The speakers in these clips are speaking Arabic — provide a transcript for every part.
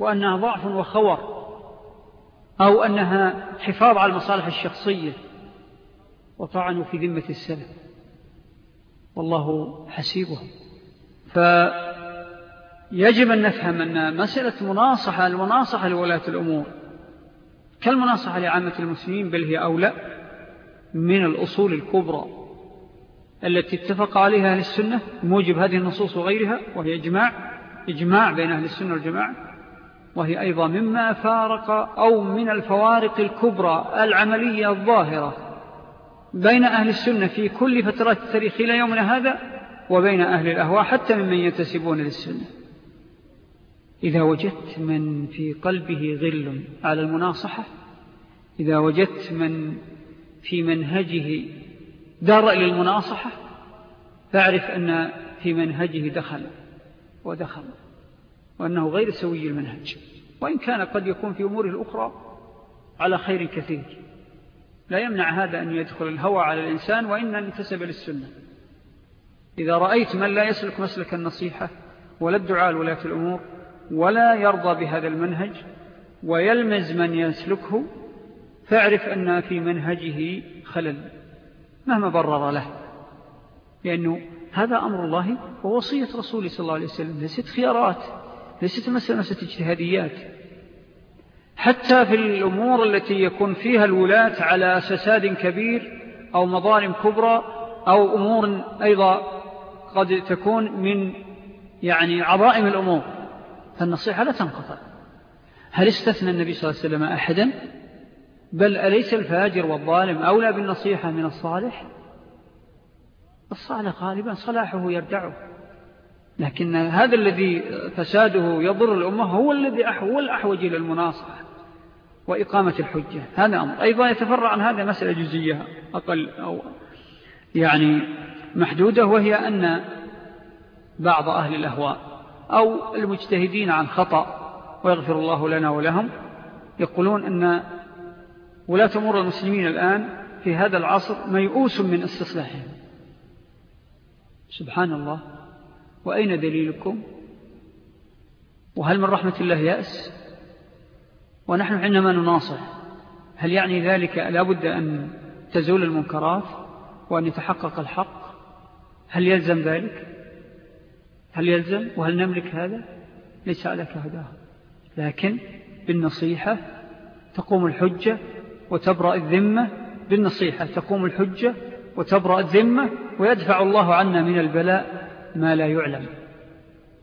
وأنها ضعف وخور أو أنها حفاظ على المصالح الشخصية وطعنوا في ذمة السلف. والله حسيبهم. فيجب أن نفهم أن مسألة مناصحة المناصحة لولاة الأمور كالمناصحة لعامة المسلمين بل هي أولى من الأصول الكبرى التي اتفق عليها أهل السنة موجب هذه النصوص وغيرها وهي إجماع إجماع بين أهل السنة والجماعة. وهي أيضا مما فارق أو من الفوارق الكبرى العملية الظاهرة بين أهل السنة في كل فترات التاريخ إلى يومنا هذا وبين أهل الأهواء حتى ممن ينتسبون للسنة. إذا وجدت من في قلبه غل على المناصحة إذا وجدت من في منهجه دار إلى المناصحة فاعرف أن في منهجه دخل ودخل. وأنه غير سوي المنهج. وإن كان قد يكون في أموره الأخرى على خير كثير. لا يمنع هذا أن يدخل الهوى على الإنسان وإن انتسب للسنة. إذا رأيت من لا يسلك مسلك النصيحة ولا الدعاء لولاة الأمور ولا يرضى بهذا المنهج ويلمز من يسلكه فاعرف أن في منهجه خلل مهما برر له. لأنه هذا أمر الله ووصية رسوله صلى الله عليه وسلم ليست خيارات. ليست مسألة اجتهاديات. حتى في الأمور التي يكون فيها الولاة على سساد كبير أو مظالم كبرى أو أمور أيضا قد تكون من يعني عظائم الأمور فالنصيحة لا تنقطع. هل استثنى النبي صلى الله عليه وسلم أحدا؟ بل أليس الفاجر والظالم أولى بالنصيحة من الصالح؟ الصالح غالبا صلاحه يردعه. لكن هذا الذي فساده يضر الأمة هو الذي هو الأحوج إلى المناصحة وإقامة الحجة. هذا أمر. أيضا يتفرع عن هذا مسألة جزية أقل أو يعني محدودة وهي أن بعض أهل الأهواء أو المجتهدين عن خطأ ويغفر الله لنا ولهم يقولون أن ولاة أمور المسلمين الآن في هذا العصر ميؤوس من استصلاحهم. سبحان الله. وأين دليلكم؟ وهل من رحمة الله يأس؟ ونحن عندما نناصح هل يعني ذلك لابد أن تزول المنكرات وأن يتحقق الحق؟ هل يلزم ذلك؟ هل يلزم؟ وهل نملك هذا؟ ليس عليك هداه لكن بالنصيحة تقوم الحجة وتبرأ الذمة. بالنصيحة تقوم الحجة وتبرأ الذمة ويدفع الله عنا من البلاء. ما لا يعلم.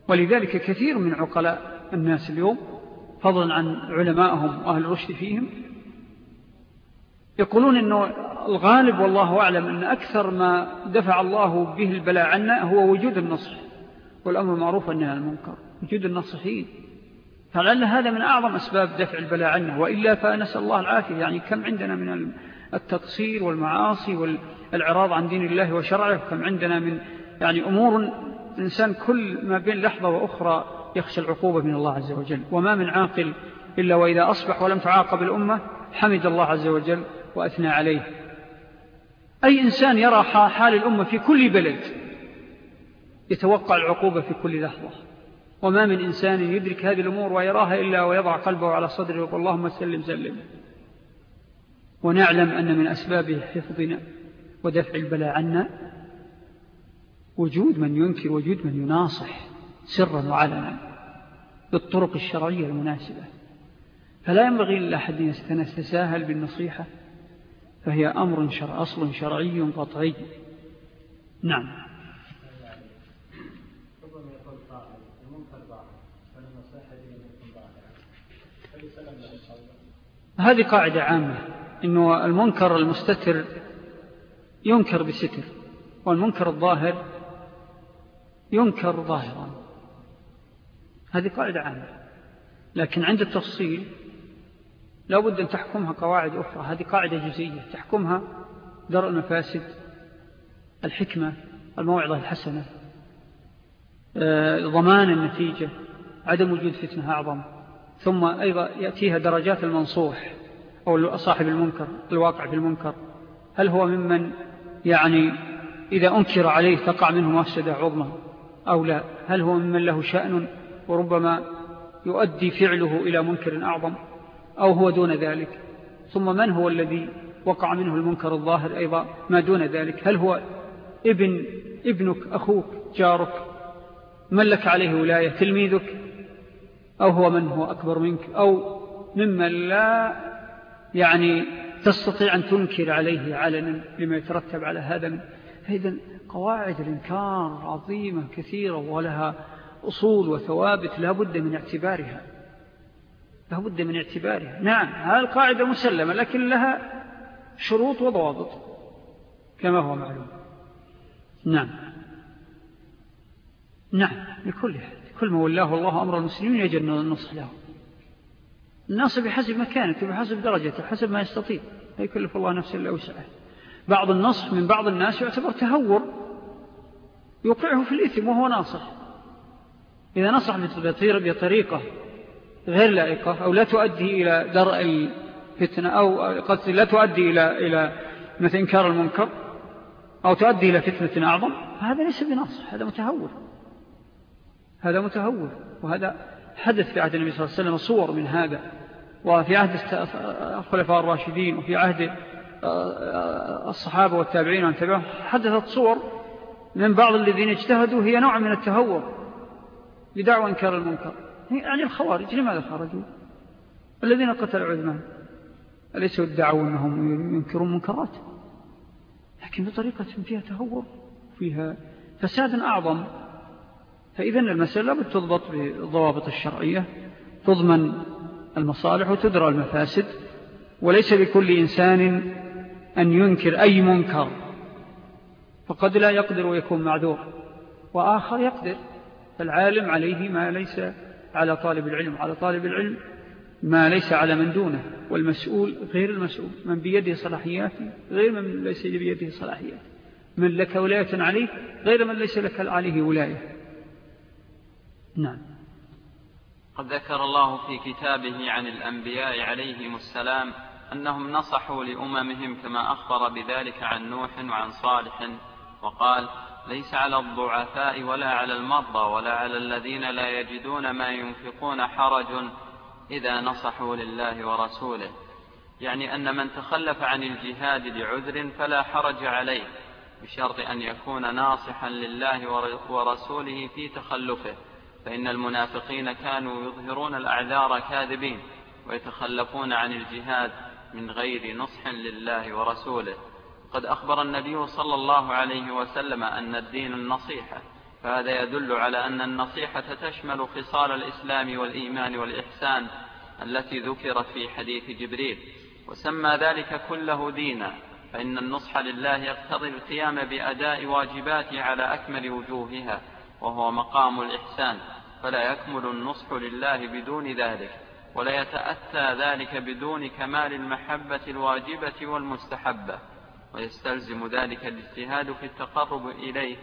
ولذلك كثير من عقلاء الناس اليوم فضلا عن علمائهم وأهل الرشد فيهم يقولون أنه الغالب والله أعلم أن أكثر ما دفع الله به البلاء عنا هو وجود النصح والأمر معروف أنها المنكر وجود النصحين. فلعل هذا من أعظم أسباب دفع البلاء عنا وإلا فنسأل الله العافية. يعني كم عندنا من التقصير والمعاصي والعراض عن دين الله وشرعه كم عندنا من يعني أمور الإنسان كل ما بين لحظة وأخرى يخشى العقوبة من الله عز وجل. وما من عاقل إلا وإذا أصبح ولم تعاقب الأمة حمد الله عز وجل وأثنى عليه. أي إنسان يرى حال الأمة في كل بلد يتوقع العقوبة في كل لحظة. وما من إنسان يدرك هذه الأمور ويراها إلا ويضع قلبه على صدره ويقول اللهم سلم سلم. ونعلم أن من أسباب حفظنا ودفع البلاء عنا وجود من ينكر وجود من يناصح سرا وعلنا بالطرق الشرعية المناسبة. فلا ينبغي لأحد أن يستساهل بالنصيحة فهي أمر شرع أصل شرعي قطعي. نعم. هذه قاعدة عامة إنه المنكر المستتر ينكر بستر والمنكر الظاهر ينكر ظاهرا. هذه قاعدة عامة. لكن عند التفصيل لا بد أن تحكمها قواعد أخرى. هذه قاعدة جزئية. تحكمها درء المفاسد الحكمة الموعظة الحسنة آه، ضمان النتيجة عدم وجود فتنة أعظم. ثم أيضا يأتيها درجات المنصوح أو صاحب المنكر الواقع في المنكر. هل هو ممن يعني إذا أنكر عليه تقع منه مفسدة عظمى؟ أو لا؟ هل هو ممن له شأن وربما يؤدي فعله إلى منكر أعظم أو هو دون ذلك؟ ثم من هو الذي وقع منه المنكر الظاهر أيضا ما دون ذلك؟ هل هو ابن ابنك أخوك جارك؟ من لك عليه ولاية؟ تلميذك؟ أو هو من هو أكبر منك؟ أو ممن لا يعني تستطيع أن تنكر عليه علنا لما يترتب على هذا فإذا قواعد الإنكار عظيمة كثيرة ولها أصول وثوابت لا بد من اعتبارها. لا بد من اعتبارها. نعم هذه القاعدة مسلمة لكن لها شروط وضوابط كما هو معلوم. نعم. نعم لكل كل ما ولاه الله أمر المسلمين يجب النصح له. الناس بحسب مكانته بحسب درجته بحسب ما يستطيع. لا يكلف الله نفسه إلا وسعه بعض النصح من بعض الناس يعتبر تهور يوقعه في الإثم وهو ناصح. إذا نصح بطريقة غير لائقة أو لا تؤدي إلى درء الفتنة أو قد لا تؤدي إلى, إلى مثل إنكار المنكر أو تؤدي إلى فتنة أعظم هذا ليس بنصح هذا متهور. هذا متهور وهذا حدث في عهد النبي صلى الله عليه وسلم صور من هذا. وفي عهد الخلفاء الراشدين وفي عهد الصحابة والتابعين وأن تبعهم حدثت صور من بعض الذين اجتهدوا هي نوع من التهور بدعوى إنكار المنكر. يعني الخوارج لماذا خرجوا الذين قتلوا عثمان. أليسوا ادعوا أنهم ينكرون منكرات؟ لكن بطريقة فيها تهور فيها فساد أعظم. فإذا المسألة بتضبط بالضوابط الشرعية تضمن المصالح وتدرى المفاسد وليس لكل إنسان أن ينكر أي منكر. فقد لا يقدر ويكون معذور وآخر يقدر. فالعالم عليه ما ليس على طالب العلم على طالب العلم ما ليس على من دونه والمسؤول غير المسؤول. من بيده صلاحيات غير من ليس بيده صلاحيات من لك ولاية عليه غير من ليس لك عليه ولاية. نعم. قد ذكر الله في كتابه عن الأنبياء عليهم السلام أنهم نصحوا لأممهم كما أخبر بذلك عن نوح وعن صالح وقال ليس على الضعفاء ولا على المرضى ولا على الذين لا يجدون ما ينفقون حرج إذا نصحوا لله ورسوله. يعني أن من تخلف عن الجهاد لعذر فلا حرج عليه بشرط أن يكون ناصحا لله ورسوله في تخلفه فإن المنافقين كانوا يظهرون الأعذار كاذبين ويتخلفون عن الجهاد من غير نصح لله ورسوله. قد أخبر النبي صلى الله عليه وسلم أن الدين النصيحة فهذا يدل على أن النصيحة تشمل خصال الإسلام والإيمان والإحسان التي ذكرت في حديث جبريل. وسمى ذلك كله دينا فإن النصح لله يقتضي القيام بأداء واجباته على أكمل وجوهها وهو مقام الإحسان. فلا يكمل النصح لله بدون ذلك. ولا يتأتى ذلك بدون كمال المحبة الواجبة والمستحبة ويستلزم ذلك الاجتهاد في التقرب إليه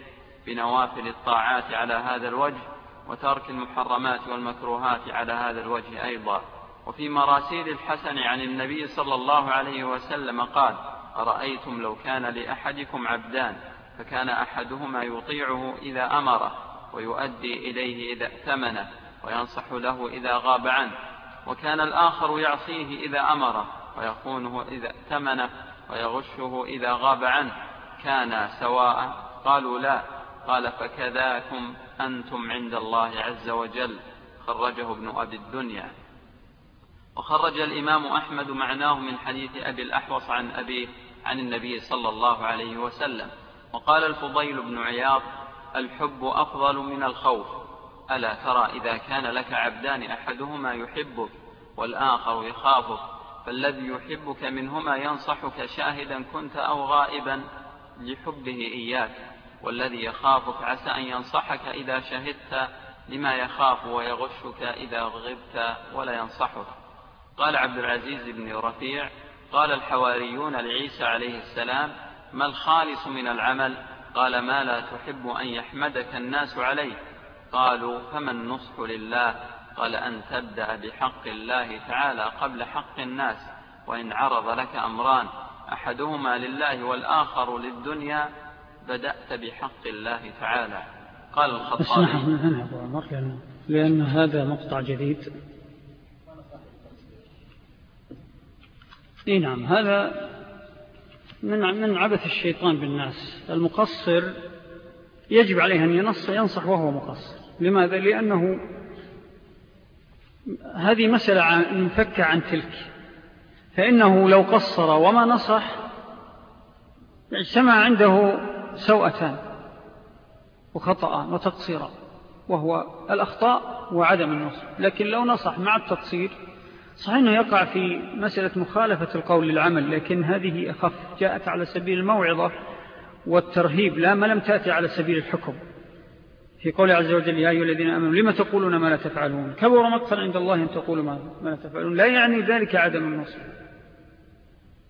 بنوافل الطاعات على هذا الوجه وترك المحرمات والمكروهات على هذا الوجه أيضا. وفي مراسيل الحسن عن النبي صلى الله عليه وسلم قال أرأيتم لو كان لأحدكم عبدان فكان أحدهما يطيعه إذا أمره ويؤدي إليه إذا ائتمنه وينصح له إذا غاب عنه وكان الآخر يعصيه إذا أمره ويخونه إذا ائتمنه ويغشه إذا غاب عنه. كان سواء قالوا لا. قال فكذاكم أنتم عند الله عز وجل. خرجه ابن أبي الدنيا. وخرج الإمام أحمد معناه من حديث أبي الأحوص عن أبيه عن النبي صلى الله عليه وسلم. وقال الفضيل بن عياض الحب أفضل من الخوف. ألا ترى إذا كان لك عبدان أحدهما يحبك والآخر يخافك فالذي يحبك منهما ينصحك شاهدا كنت أو غائبا لحبه إياك والذي يخافك عسى أن ينصحك إذا شهدت لما يخاف ويغشك إذا غبت ولا ينصحك. قال عبد العزيز بن رفيع قال الحواريون لعيسى عليه السلام ما الخالص من العمل؟ قال ما لا تحب أن يحمدك الناس عليه قالوا فما النصح لله؟ قال أن تبدأ بحق الله تعالى قبل حق الناس وإن عرض لك أمران أحدهما لله والآخر للدنيا بدأت بحق الله تعالى. قال الخطابي. لأن هذا مقطع جديد. إي نعم هذا من من عبث الشيطان بالناس. المقصر يجب عليه أن ينص ينصح وهو مقصر. لماذا؟ لأنه هذه مسألة منفكة عن تلك. فإنه لو قصر وما نصح اجتمع عنده سوءتان وخطأ وتقصيرا وهو الأخطاء وعدم النصح. لكن لو نصح مع التقصير صحيح أنه يقع في مسألة مخالفة القول للعمل لكن هذه أخف. جاءت على سبيل الموعظة والترهيب لا ما لم تأتي على سبيل الحكم. في قول عز وجل يا أيها الذين أمنوا لما تقولون ما لا تفعلون؟ كبر مقتا عند الله أن تقولوا ما لا تفعلون. لا يعني ذلك عدم النصر.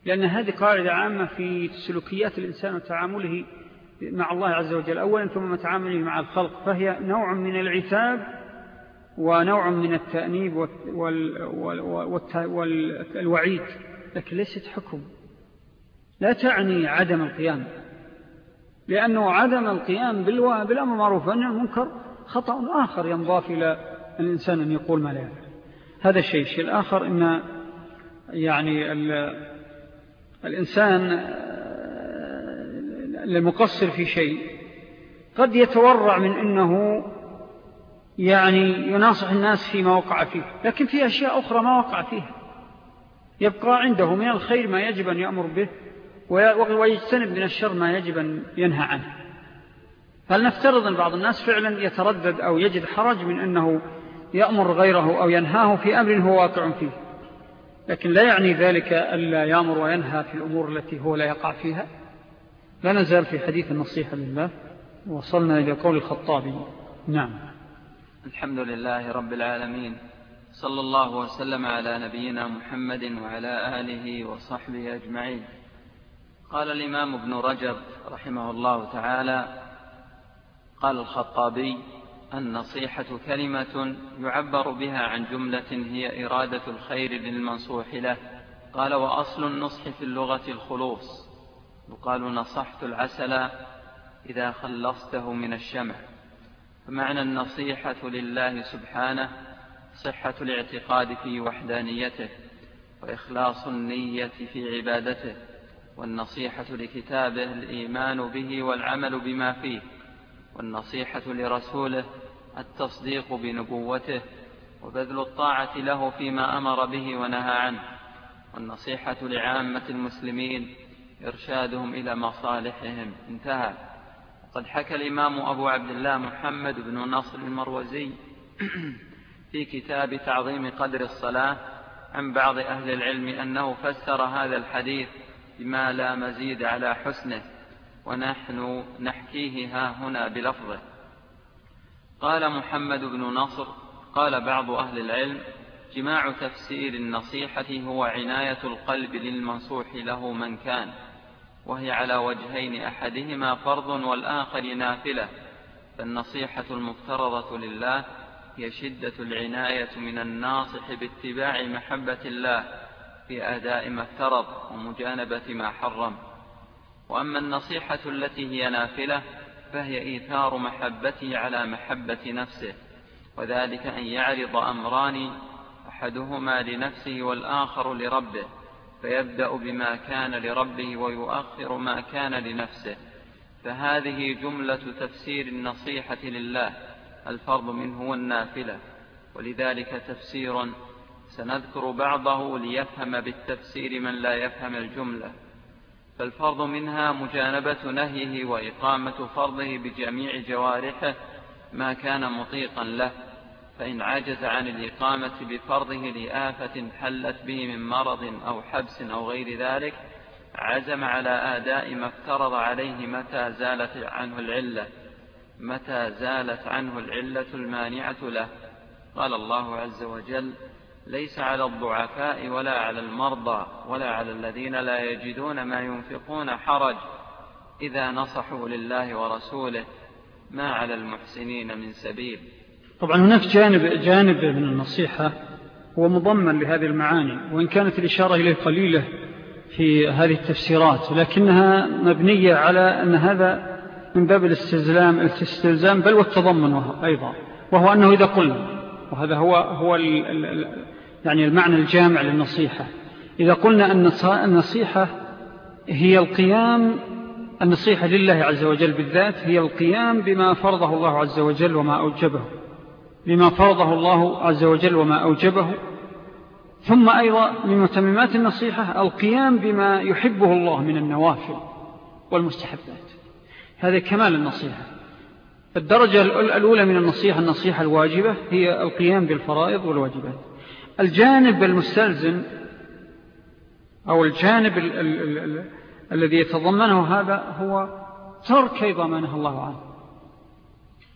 لأن هذه قاعدة عامة في سلوكيات الإنسان وتعامله مع الله عز وجل. أولا ثم تعامله مع الخلق. فهي نوع من العتاب ونوع من التأنيب والوعيد. لكن ليست حكم. لا تعني عدم القيام. لأنه عدم القيام بالأمر معروف أن المنكر خطأ آخر ينضاف إلى الإنسان أن يقول ما لا يفعل. هذا الشيء. الشيء الآخر أن يعني الإنسان المقصر في شيء قد يتورع من أنه يعني يناصح الناس فيما وقع فيه لكن في أشياء أخرى ما وقع فيها. يبقى عنده من الخير ما يجب أن يأمر به ويجتنب من الشر ما يجب أن ينهى عنه. فلنفترض أن بعض الناس فعلا يتردد أو يجد حرج من أنه يأمر غيره أو ينهاه في أمر هو واقع فيه؟ لكن لا يعني ذلك ألا يأمر وينهى في الأمور التي هو لا يقع فيها؟ لا نزال في حديث النصيحة لله. وصلنا إلى قول الخطابي. نعم. الحمد لله رب العالمين. صلى الله وسلم على نبينا محمد وعلى آله وصحبه أجمعين. قال الإمام ابن رجب رحمه الله تعالى قال الخطابي النصيحة كلمة يعبر بها عن جملة هي إرادة الخير للمنصوح له. قال وأصل النصح في اللغة الخلوص. يقال نصحت العسل إذا خلصته من الشمع. فمعنى النصيحة لله سبحانه صحة الاعتقاد في وحدانيته وإخلاص النية في عبادته. والنصيحة لكتابه الإيمان به والعمل بما فيه والنصيحة لرسوله التصديق بنبوته وبذل الطاعة له فيما أمر به ونهى عنه والنصيحة لعامة المسلمين إرشادهم إلى مصالحهم. انتهى. قد حكى الإمام أبو عبد الله محمد بن نصر المروزي في كتاب تعظيم قدر الصلاة عن بعض أهل العلم أنه فسر هذا الحديث بما لا مزيد على حسنه ونحن نحكيه ها هنا بلفظه. قال محمد بن نصر قال بعض أهل العلم جماع تفسير النصيحة هو عناية القلب للمنصوح له من كان وهي على وجهين أحدهما فرض والآخر نافلة. فالنصيحة المفترضة لله هي شدة العناية من الناصح باتباع محبة الله في أداء ما افترض ومجانبة ما حرم. وأما النصيحة التي هي نافلة فهي إيثار محبته على محبة نفسه وذلك أن يعرض أمران أحدهما لنفسه والآخر لربه فيبدأ بما كان لربه ويؤخر ما كان لنفسه. فهذه جملة تفسير النصيحة لله الفرض منه والنافلة. ولذلك تفسير سنذكر بعضه ليفهم بالتفسير من لا يفهم الجملة فالفرض منها مجانبة نهيه وإقامة فرضه بجميع جوارحه ما كان مطيقا له فإن عجز عن الإقامة بفرضه لآفة حلت به من مرض أو حبس أو غير ذلك عزم على آداء ما افترض عليه متى زالت عنه العلة متى زالت عنه العلة المانعة له. قال الله عز وجل ليس على الضعفاء ولا على المرضى ولا على الذين لا يجدون ما ينفقون حرج. إذا نصحوا لله ورسوله ما على المحسنين من سبيل. طبعا هناك جانب, جانب من النصيحة هو مضمن لهذه المعاني وإن كانت الإشارة إليه قليلة في هذه التفسيرات لكنها مبنية على أن هذا من باب الاستزلام الاستلزام بل والتضمن أيضا وهو أنه إذا قلنا وهذا هو, هو يعني المعنى الجامع للنصيحة. إذا قلنا أن النصيحة هي القيام النصيحة لله عز وجل بالذات هي القيام بما فرضه الله عز وجل وما أوجبه. بما فرضه الله عز وجل وما أوجبه. ثم أيضا من متممات النصيحة القيام بما يحبه الله من النوافل والمستحبات. هذا كمال النصيحة. الدرجة الأولى من النصيحة النصيحة الواجبة هي القيام بالفرائض والواجبات. الجانب المستلزم أو الجانب ال ال ال ال الذي يتضمنه هذا هو ترك أيضا ما نهى الله عنه.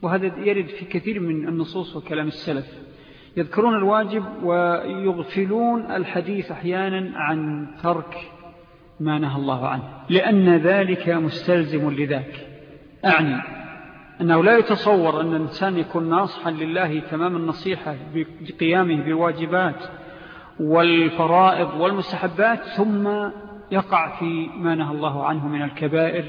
وهذا يرد في كثير من النصوص وكلام السلف. يذكرون الواجب ويغفلون الحديث أحيانا عن ترك ما نهى الله عنه. لأن ذلك مستلزم لذاك. أعني. أنه لا يتصور أن الإنسان يكون ناصحا لله تمام النصيحة بقيامه بالواجبات والفرائض والمستحبات ثم يقع في ما نهى الله عنه من الكبائر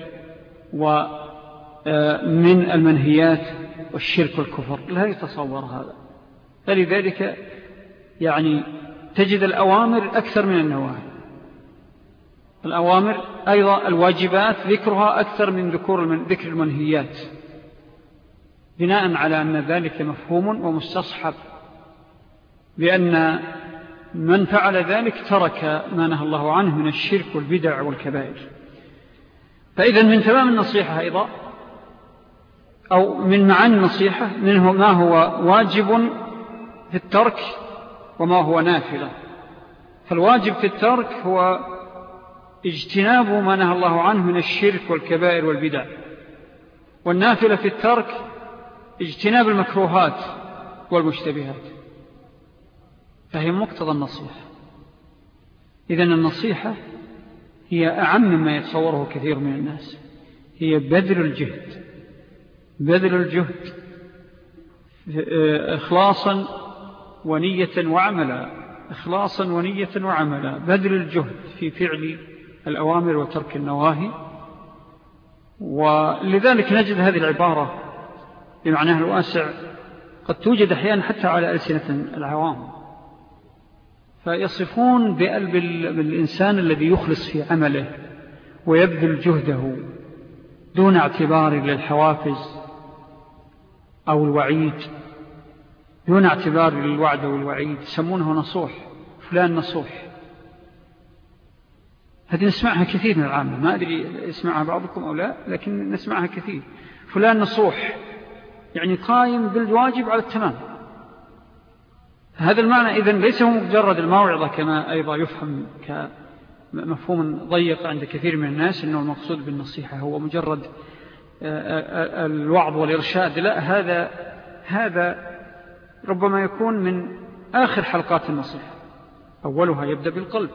ومن المنهيات والشرك والكفر. لا يتصور هذا. فلذلك يعني تجد الأوامر أكثر من النواهي. الأوامر أيضا الواجبات ذكرها أكثر من ذكر المنهيات. بناء على أن ذلك مفهوم ومستصحب لأن من فعل ذلك ترك ما نهى الله عنه من الشرك والبدع والكبائر. فإذا من تمام النصيحة أيضا أو من معاني النصيحة منه ما هو واجب في الترك وما هو نافلة. فالواجب في الترك هو اجتناب ما نهى الله عنه من الشرك والكبائر والبدع. والنافلة في الترك اجتناب المكروهات والمشتبهات. فهي مقتضى النصيحة. إذن النصيحة هي أعم مما يتصوره كثير من الناس. هي بذل الجهد. بذل الجهد. إخلاصا ونية وعملا. إخلاصا ونية وعملا. بذل الجهد في فعل الأوامر وترك النواهي. ولذلك نجد هذه العبارة بمعناها الواسع قد توجد أحيانا حتى على ألسنة العوام. فيصفون بقلب الإنسان الذي يخلص في عمله ويبذل جهده دون اعتبار للحوافز أو الوعيد دون اعتبار للوعد والوعيد يسمونه نصوح فلان نصوح. هذه نسمعها كثير من العامة. ما أدري يسمعها بعضكم أو لا لكن نسمعها كثير. فلان نصوح. يعني قائم بالواجب على التمام. هذا المعنى إذن ليس هو مجرد الموعظة كما أيضا يفهم كمفهوم ضيق عند كثير من الناس أنه المقصود بالنصيحة هو مجرد آه، آه، الوعظ والإرشاد. لا هذا هذا ربما يكون من آخر حلقات النصيحة. أولها يبدأ بالقلب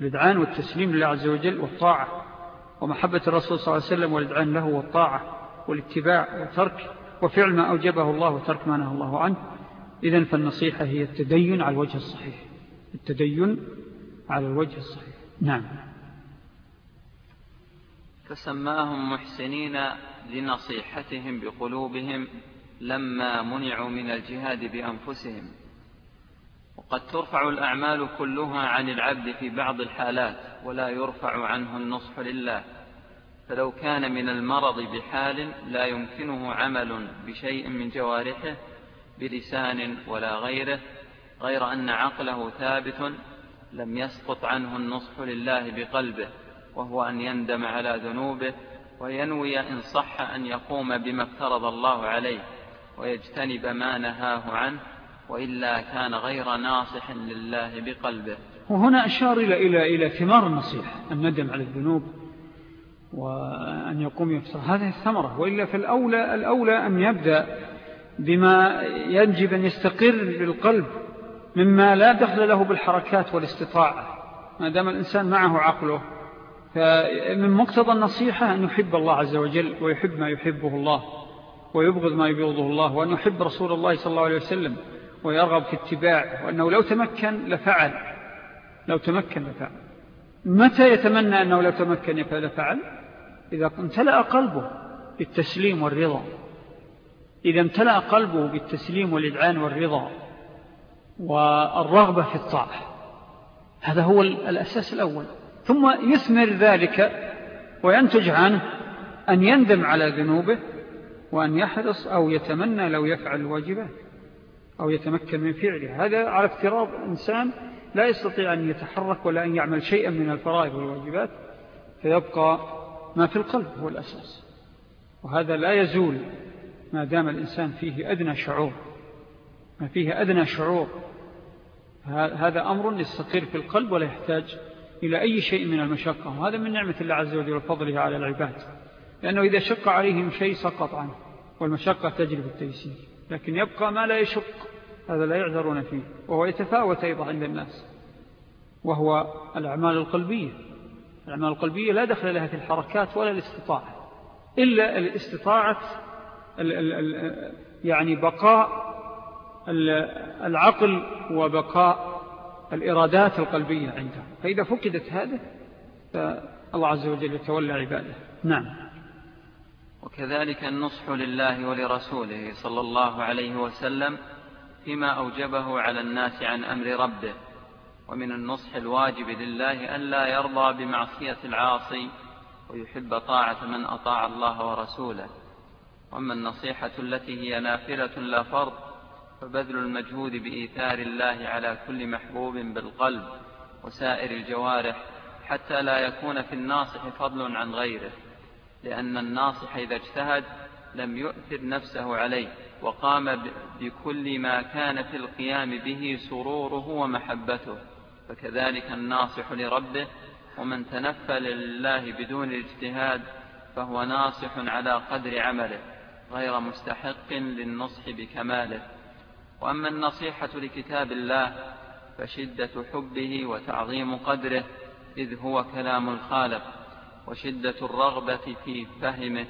الإدعان والتسليم لله عز وجل والطاعة ومحبة الرسول صلى الله عليه وسلم والإدعان له والطاعة والاتباع وترك وفعل ما أوجبه الله وترك ما نهى الله عنه إذن فالنصيحة هي التدين على الوجه الصحيح. التدين على الوجه الصحيح. نعم. فسماهم محسنين لنصيحتهم بقلوبهم لما منعوا من الجهاد بأنفسهم. وقد ترفع الأعمال كلها عن العبد في بعض الحالات ولا يرفع عنه النصح لله. فلو كان من المرض بحال لا يمكنه عمل بشيء من جوارحه بلسان ولا غيره غير أن عقله ثابت لم يسقط عنه النصح لله بقلبه وهو أن يندم على ذنوبه وينوي إن صح أن يقوم بما افترض الله عليه ويجتنب ما نهاه عنه وإلا كان غير ناصح لله بقلبه. وهنا أشار إلى, إلى, إلى ثمار النصيحة الندم على الذنوب وأن يقوم يفتر هذه الثمرة. وإلا في الأولى, الأولى أن يبدأ بما يجب أن يستقر بالقلب مما لا دخل له بالحركات والاستطاعة. ما دام الإنسان معه عقله. فمن مقتضى النصيحة أن يحب الله عز وجل ويحب ما يحبه الله ويبغض ما يبغضه الله وأن يحب رسول الله صلى الله عليه وسلم ويرغب في اتباع وأنه لو تمكن لفعل. لو تمكن لفعل. متى يتمنى أنه لو تمكن لفعل. إذا امتلأ قلبه بالتسليم والرضا. إذا امتلأ قلبه بالتسليم والإدعان والرضا والرغبة في الطاعة. هذا هو الأساس الأول. ثم يثمر ذلك وينتج عنه أن يندم على ذنوبه وأن يحرص أو يتمنى لو يفعل الواجبات أو يتمكن من فعله. هذا على افتراض إنسان لا يستطيع أن يتحرك ولا أن يعمل شيئا من الفرائض والواجبات فيبقى ما في القلب هو الأساس. وهذا لا يزول ما دام الإنسان فيه أدنى شعور. ما فيه أدنى شعور. هذا أمر يستقر في القلب ولا يحتاج إلى أي شيء من المشقة. وهذا من نعمة الله عز وجل وفضله على العباد. لأنه إذا شق عليهم شيء سقط عنه. والمشقة تجري التيسير. لكن يبقى ما لا يشق. هذا لا يعذرون فيه. وهو يتفاوت أيضا عند الناس. وهو الأعمال القلبية. الأعمال القلبية لا دخل لها في الحركات ولا الاستطاعة إلا الاستطاعة يعني بقاء العقل وبقاء الإرادات القلبية عنده فإذا فقدت هذا فالله عز وجل يتولى عباده. نعم. وكذلك النصح لله ولرسوله صلى الله عليه وسلم فيما أوجبه على الناس عن أمر ربه. ومن النصح الواجب لله أن لا يرضى بمعصية العاصي ويحب طاعة من أطاع الله ورسوله. وأما النصيحة التي هي نافلة لا فرض فبذل المجهود بإيثار الله على كل محبوب بالقلب وسائر الجوارح حتى لا يكون في الناصح فضل عن غيره. لأن الناصح إذا اجتهد لم يؤثر نفسه عليه وقام بكل ما كان في القيام به سروره ومحبته. فكذلك الناصح لربه ومن تنفل لله بدون الاجتهاد فهو ناصح على قدر عمله غير مستحق للنصح بكماله. وأما النصيحة لكتاب الله فشدة حبه وتعظيم قدره إذ هو كلام الخالق وشدة الرغبة في فهمه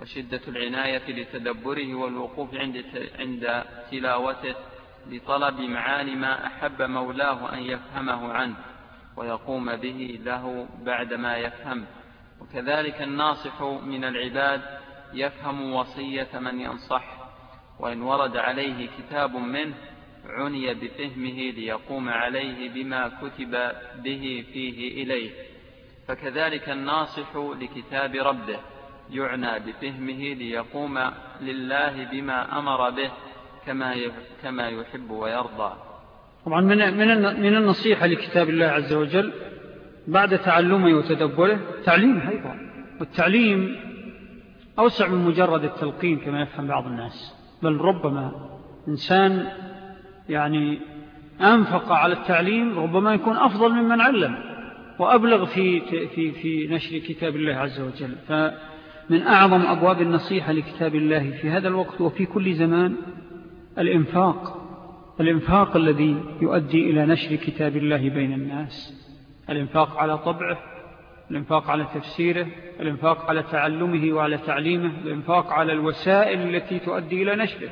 وشدة العناية لتدبره والوقوف عند تلاوته لطلب معاني ما أحب مولاه أن يفهمه عنه ويقوم به له بعدما يفهم. وكذلك الناصح من العباد يفهم وصية من ينصح. وإن ورد عليه كتاب منه عني بفهمه ليقوم عليه بما كتب به فيه إليه. فكذلك الناصح لكتاب ربه يعنى بفهمه ليقوم لله بما أمر به. كما كما يحب ويرضى. طبعا من من من النصيحة لكتاب الله عز وجل بعد تعلمه وتدبره تعليمه أيضا والتعليم أوسع من مجرد التلقين كما يفهم بعض الناس. بل ربما إنسان يعني أنفق على التعليم ربما يكون أفضل ممن علم وأبلغ في, في, في نشر كتاب الله عز وجل. فمن أعظم أبواب النصيحة لكتاب الله في هذا الوقت وفي كل زمان الإنفاق الإنفاق الذي يؤدي إلى نشر كتاب الله بين الناس الإنفاق على طبعه الإنفاق على تفسيره الإنفاق على تعلمه وعلى تعليمه الإنفاق على الوسائل التي تؤدي إلى نشره.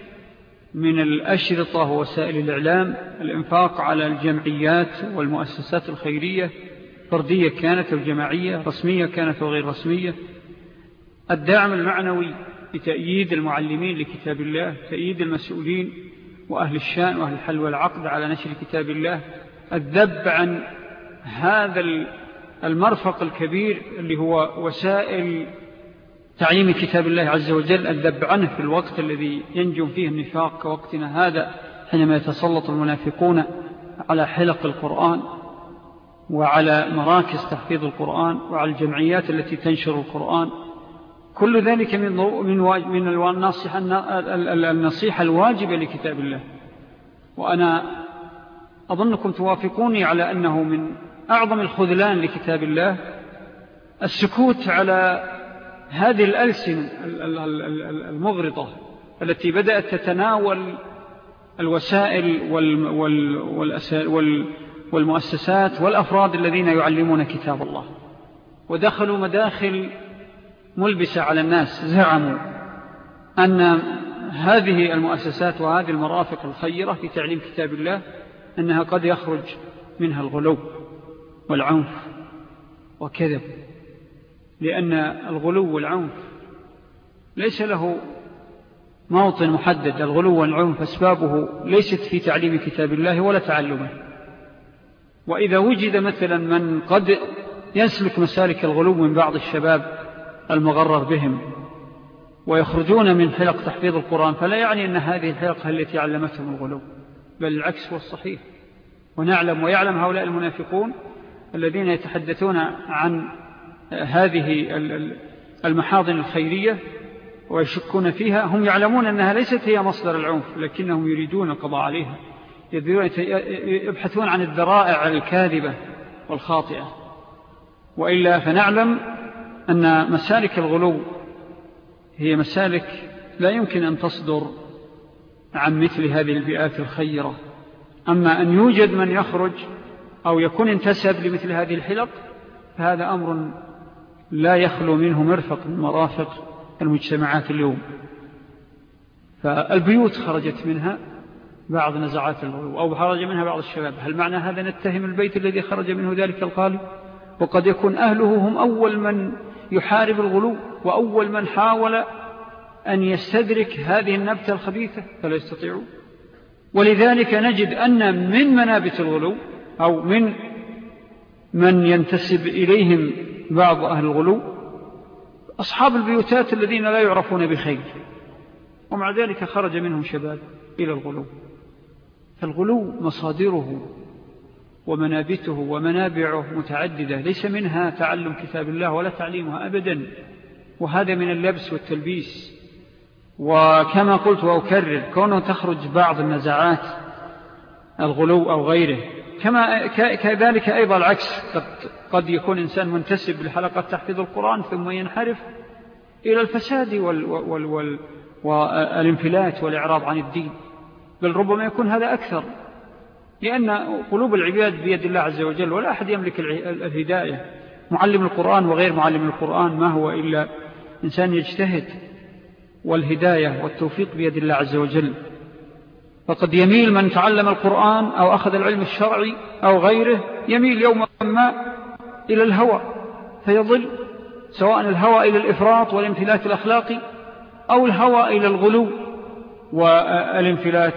من الأشرطة ووسائل الإعلام الإنفاق على الجمعيات والمؤسسات الخيرية فردية كانت الجماعية رسمية كانت وغير رسمية. الدعم المعنوي لتأييد المعلمين لكتاب الله تأييد المسؤولين وأهل الشأن وأهل الحل والعقد على نشر كتاب الله. الذب عن هذا المرفق الكبير اللي هو وسائل تعليم كتاب الله عز وجل الذب عنه في الوقت الذي ينجم فيه النفاق كوقتنا هذا حينما يتسلط المنافقون على حلق القرآن وعلى مراكز تحفيظ القرآن وعلى الجمعيات التي تنشر القرآن. كل ذلك من من من النصيحة النصيحة الواجبة لكتاب الله. وأنا أظنكم توافقوني على أنه من أعظم الخذلان لكتاب الله السكوت على هذه الألسن المغرطة التي بدأت تتناول الوسائل والمؤسسات والأفراد الذين يعلمون كتاب الله. ودخلوا مداخل ملبسة على الناس زعموا أن هذه المؤسسات وهذه المرافق الخيرة في تعليم كتاب الله أنها قد يخرج منها الغلو والعنف وكذب لأن الغلو والعنف ليس له موطن محدد الغلو والعنف أسبابه ليست في تعليم كتاب الله ولا تعلمه. وإذا وجد مثلا من قد يسلك مسالك الغلو من بعض الشباب المغرر بهم ويخرجون من حلق تحفيظ القرآن فلا يعني أن هذه الحلقة التي علمتهم الغلو بل العكس هو الصحيح. ونعلم ويعلم هؤلاء المنافقون الذين يتحدثون عن هذه المحاضن الخيرية ويشكون فيها هم يعلمون أنها ليست هي مصدر العنف لكنهم يريدون القضاء عليها. يبحثون عن الذرائع الكاذبة والخاطئة. وإلا فنعلم أن مسالك الغلو هي مسالك لا يمكن أن تصدر عن مثل هذه البيئات الخيرة. أما أن يوجد من يخرج أو يكون انتسب لمثل هذه الحلق فهذا أمر لا يخلو منه مرفق من مرافق المجتمعات اليوم. فالبيوت خرجت منها بعض نزعات الغلو أو خرج منها بعض الشباب. هل معنى هذا نتهم البيت الذي خرج منه ذلك القالب؟ وقد يكون أهله هم أول من يحارب الغلو وأول من حاول أن يستدرك هذه النبتة الخبيثة فلا يستطيعون. ولذلك نجد أن من منابت الغلو أو من من ينتسب إليهم بعض أهل الغلو أصحاب البيوتات الذين لا يعرفون بخير ومع ذلك خرج منهم شباب إلى الغلو. فالغلو مصادره ومنابته ومنابعه متعددة ليس منها تعلم كتاب الله ولا تعليمها أبدا. وهذا من اللبس والتلبيس. وكما قلت وأكرر كونه تخرج بعض النزعات الغلو أو غيره. كما كذلك أيضا العكس قد, قد يكون إنسان منتسب لحلقة تحفيظ القرآن ثم ينحرف إلى الفساد وال وال وال والانفلات والإعراض عن الدين. بل ربما يكون هذا أكثر. لأن قلوب العباد بيد الله عز وجل ولا أحد يملك الهداية. معلم القرآن وغير معلم القرآن ما هو إلا إنسان يجتهد والهداية والتوفيق بيد الله عز وجل. فقد يميل من تعلم القرآن أو أخذ العلم الشرعي أو غيره يميل يوما ما إلى الهوى فيضل سواء الهوى إلى الإفراط والانفلات الأخلاقي أو الهوى إلى الغلو والانفلات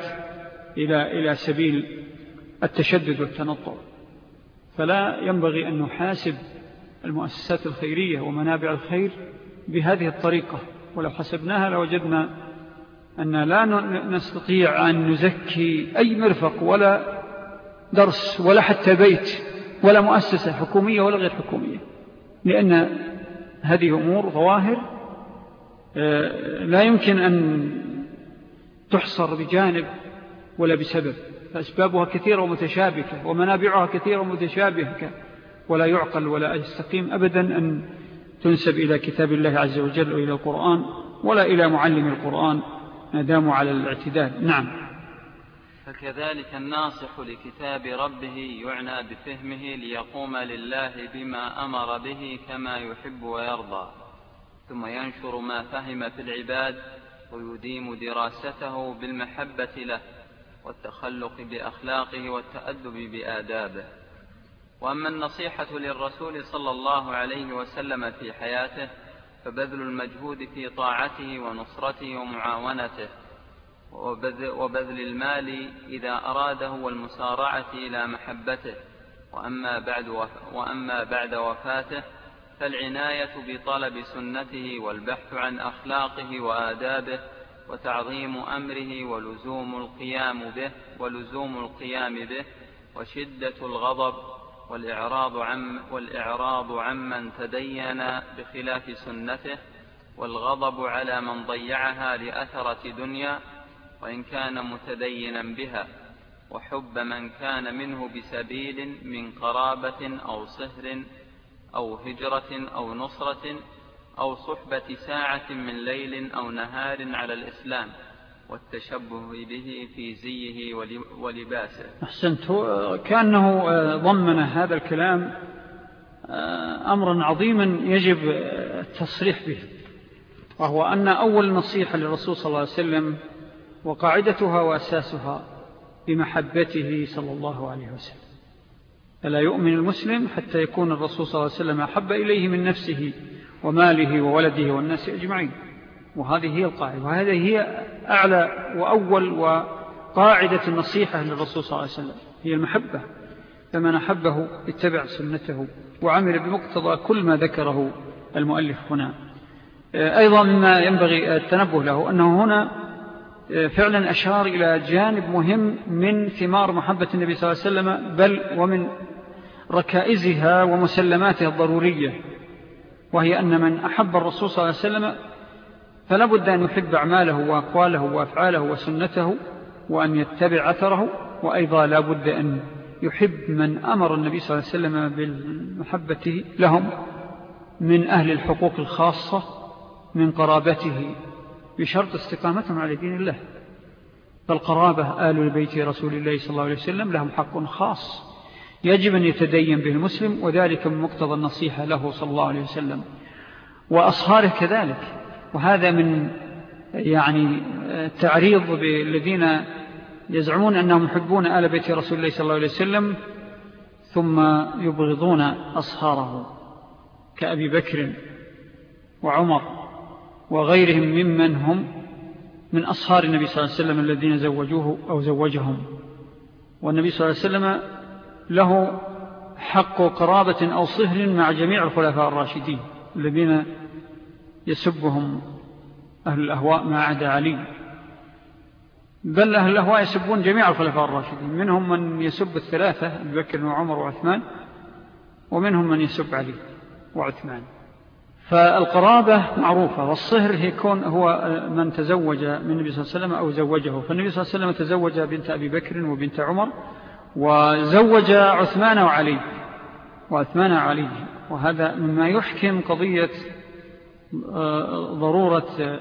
إلى, إلى سبيل التشدد والتنطع. فلا ينبغي أن نحاسب المؤسسات الخيرية ومنابع الخير بهذه الطريقة. ولو حسبناها لوجدنا أن لا نستطيع أن نزكي أي مرفق ولا درس ولا حتى بيت ولا مؤسسة حكومية ولا غير حكومية. لأن هذه أمور ظواهر آه، لا يمكن أن تحصر بجانب ولا بسبب. فأسبابها كثيرة ومتشابكة ومنابعها كثيرة ومتشابكة ولا يعقل ولا يستقيم أبدا أن تنسب إلى كتاب الله عز وجل وإلى القرآن ولا إلى معلم القرآن داموا على الاعتدال. نعم. فكذلك الناصح لكتاب ربه يعنى بفهمه ليقوم لله بما أمر به كما يحب ويرضى. ثم ينشر ما فهم في العباد ويديم دراسته بالمحبة له. والتخلق بأخلاقه والتأدب بآدابه. وأما النصيحة للرسول صلى الله عليه وسلم في حياته فبذل المجهود في طاعته ونصرته ومعاونته وبذل المال إذا أراده والمسارعة إلى محبته. وأما بعد, وأما بعد وفاته فالعناية بطلب سنته والبحث عن أخلاقه وآدابه وتعظيم أمره ولزوم القيام به ولزوم القيام به وشدة الغضب والإعراض عن والإعراض عمن تدين بخلاف سنته والغضب على من ضيعها لأثرة دنيا وإن كان متدينا بها وحب من كان منه بسبيل من قرابة أو صهر أو هجرة أو نصرة أو صحبة ساعة من ليل أو نهار على الإسلام والتشبه به في زيه ولباسه. أحسنت. كأنه آه، ضمن هذا الكلام آه، أمرا عظيما يجب التصريح به وهو أن أول نصيحة للرسول صلى الله عليه وسلم وقاعدتها وأساسها بمحبته صلى الله عليه وسلم. فلا يؤمن المسلم حتى يكون الرسول صلى الله عليه وسلم أحب إليه من نفسه وماله وولده والناس أجمعين. وهذه هي القاعدة. وهذه هي أعلى وأول وقاعدة النصيحة للرسول صلى الله عليه وسلم. هي المحبة. فمن أحبه اتبع سنته وعمل بمقتضى كل ما ذكره المؤلف هنا. أيضا مما ينبغي التنبه له أنه هنا فعلا أشار إلى جانب مهم من ثمار محبة النبي صلى الله عليه وسلم بل ومن ركائزها ومسلماتها الضرورية. وهي أن من أحب الرسول صلى الله عليه وسلم فلا بد أن يحب أعماله وأقواله وأفعاله وسنته وأن يتبع أثره وأيضا لا بد أن يحب من أمر النبي صلى الله عليه وسلم بالمحبة لهم من أهل الحقوق الخاصة من قرابته بشرط استقامتهم على دين الله. فالقرابة آل البيت رسول الله صلى الله عليه وسلم لهم حق خاص. يجب أن يتدين به المسلم وذلك من مقتضى النصيحة له صلى الله عليه وسلم. وأصهاره كذلك. وهذا من يعني التعريض بالذين يزعمون أنهم يحبون آل بيت رسول الله صلى الله عليه وسلم ثم يبغضون أصهاره كأبي بكر وعمر وغيرهم ممن هم من أصهار النبي صلى الله عليه وسلم الذين زوجوه أو زوجهم. والنبي صلى الله عليه وسلم له حق قرابة أو صهر مع جميع الخلفاء الراشدين الذين يسبهم أهل الأهواء ما عدا علي. بل أهل الأهواء يسبون جميع الخلفاء الراشدين. منهم من يسب الثلاثة بكر وعمر وعثمان ومنهم من يسب علي وعثمان. فالقرابة معروفة والصهر يكون هو من تزوج من النبي صلى الله عليه وسلم أو زوجه. فالنبي صلى الله عليه وسلم تزوج بنت أبي بكر وبنت عمر وزوج عثمان وعلي وعثمان وعلي. وهذا مما يحكم قضية آه، ضرورة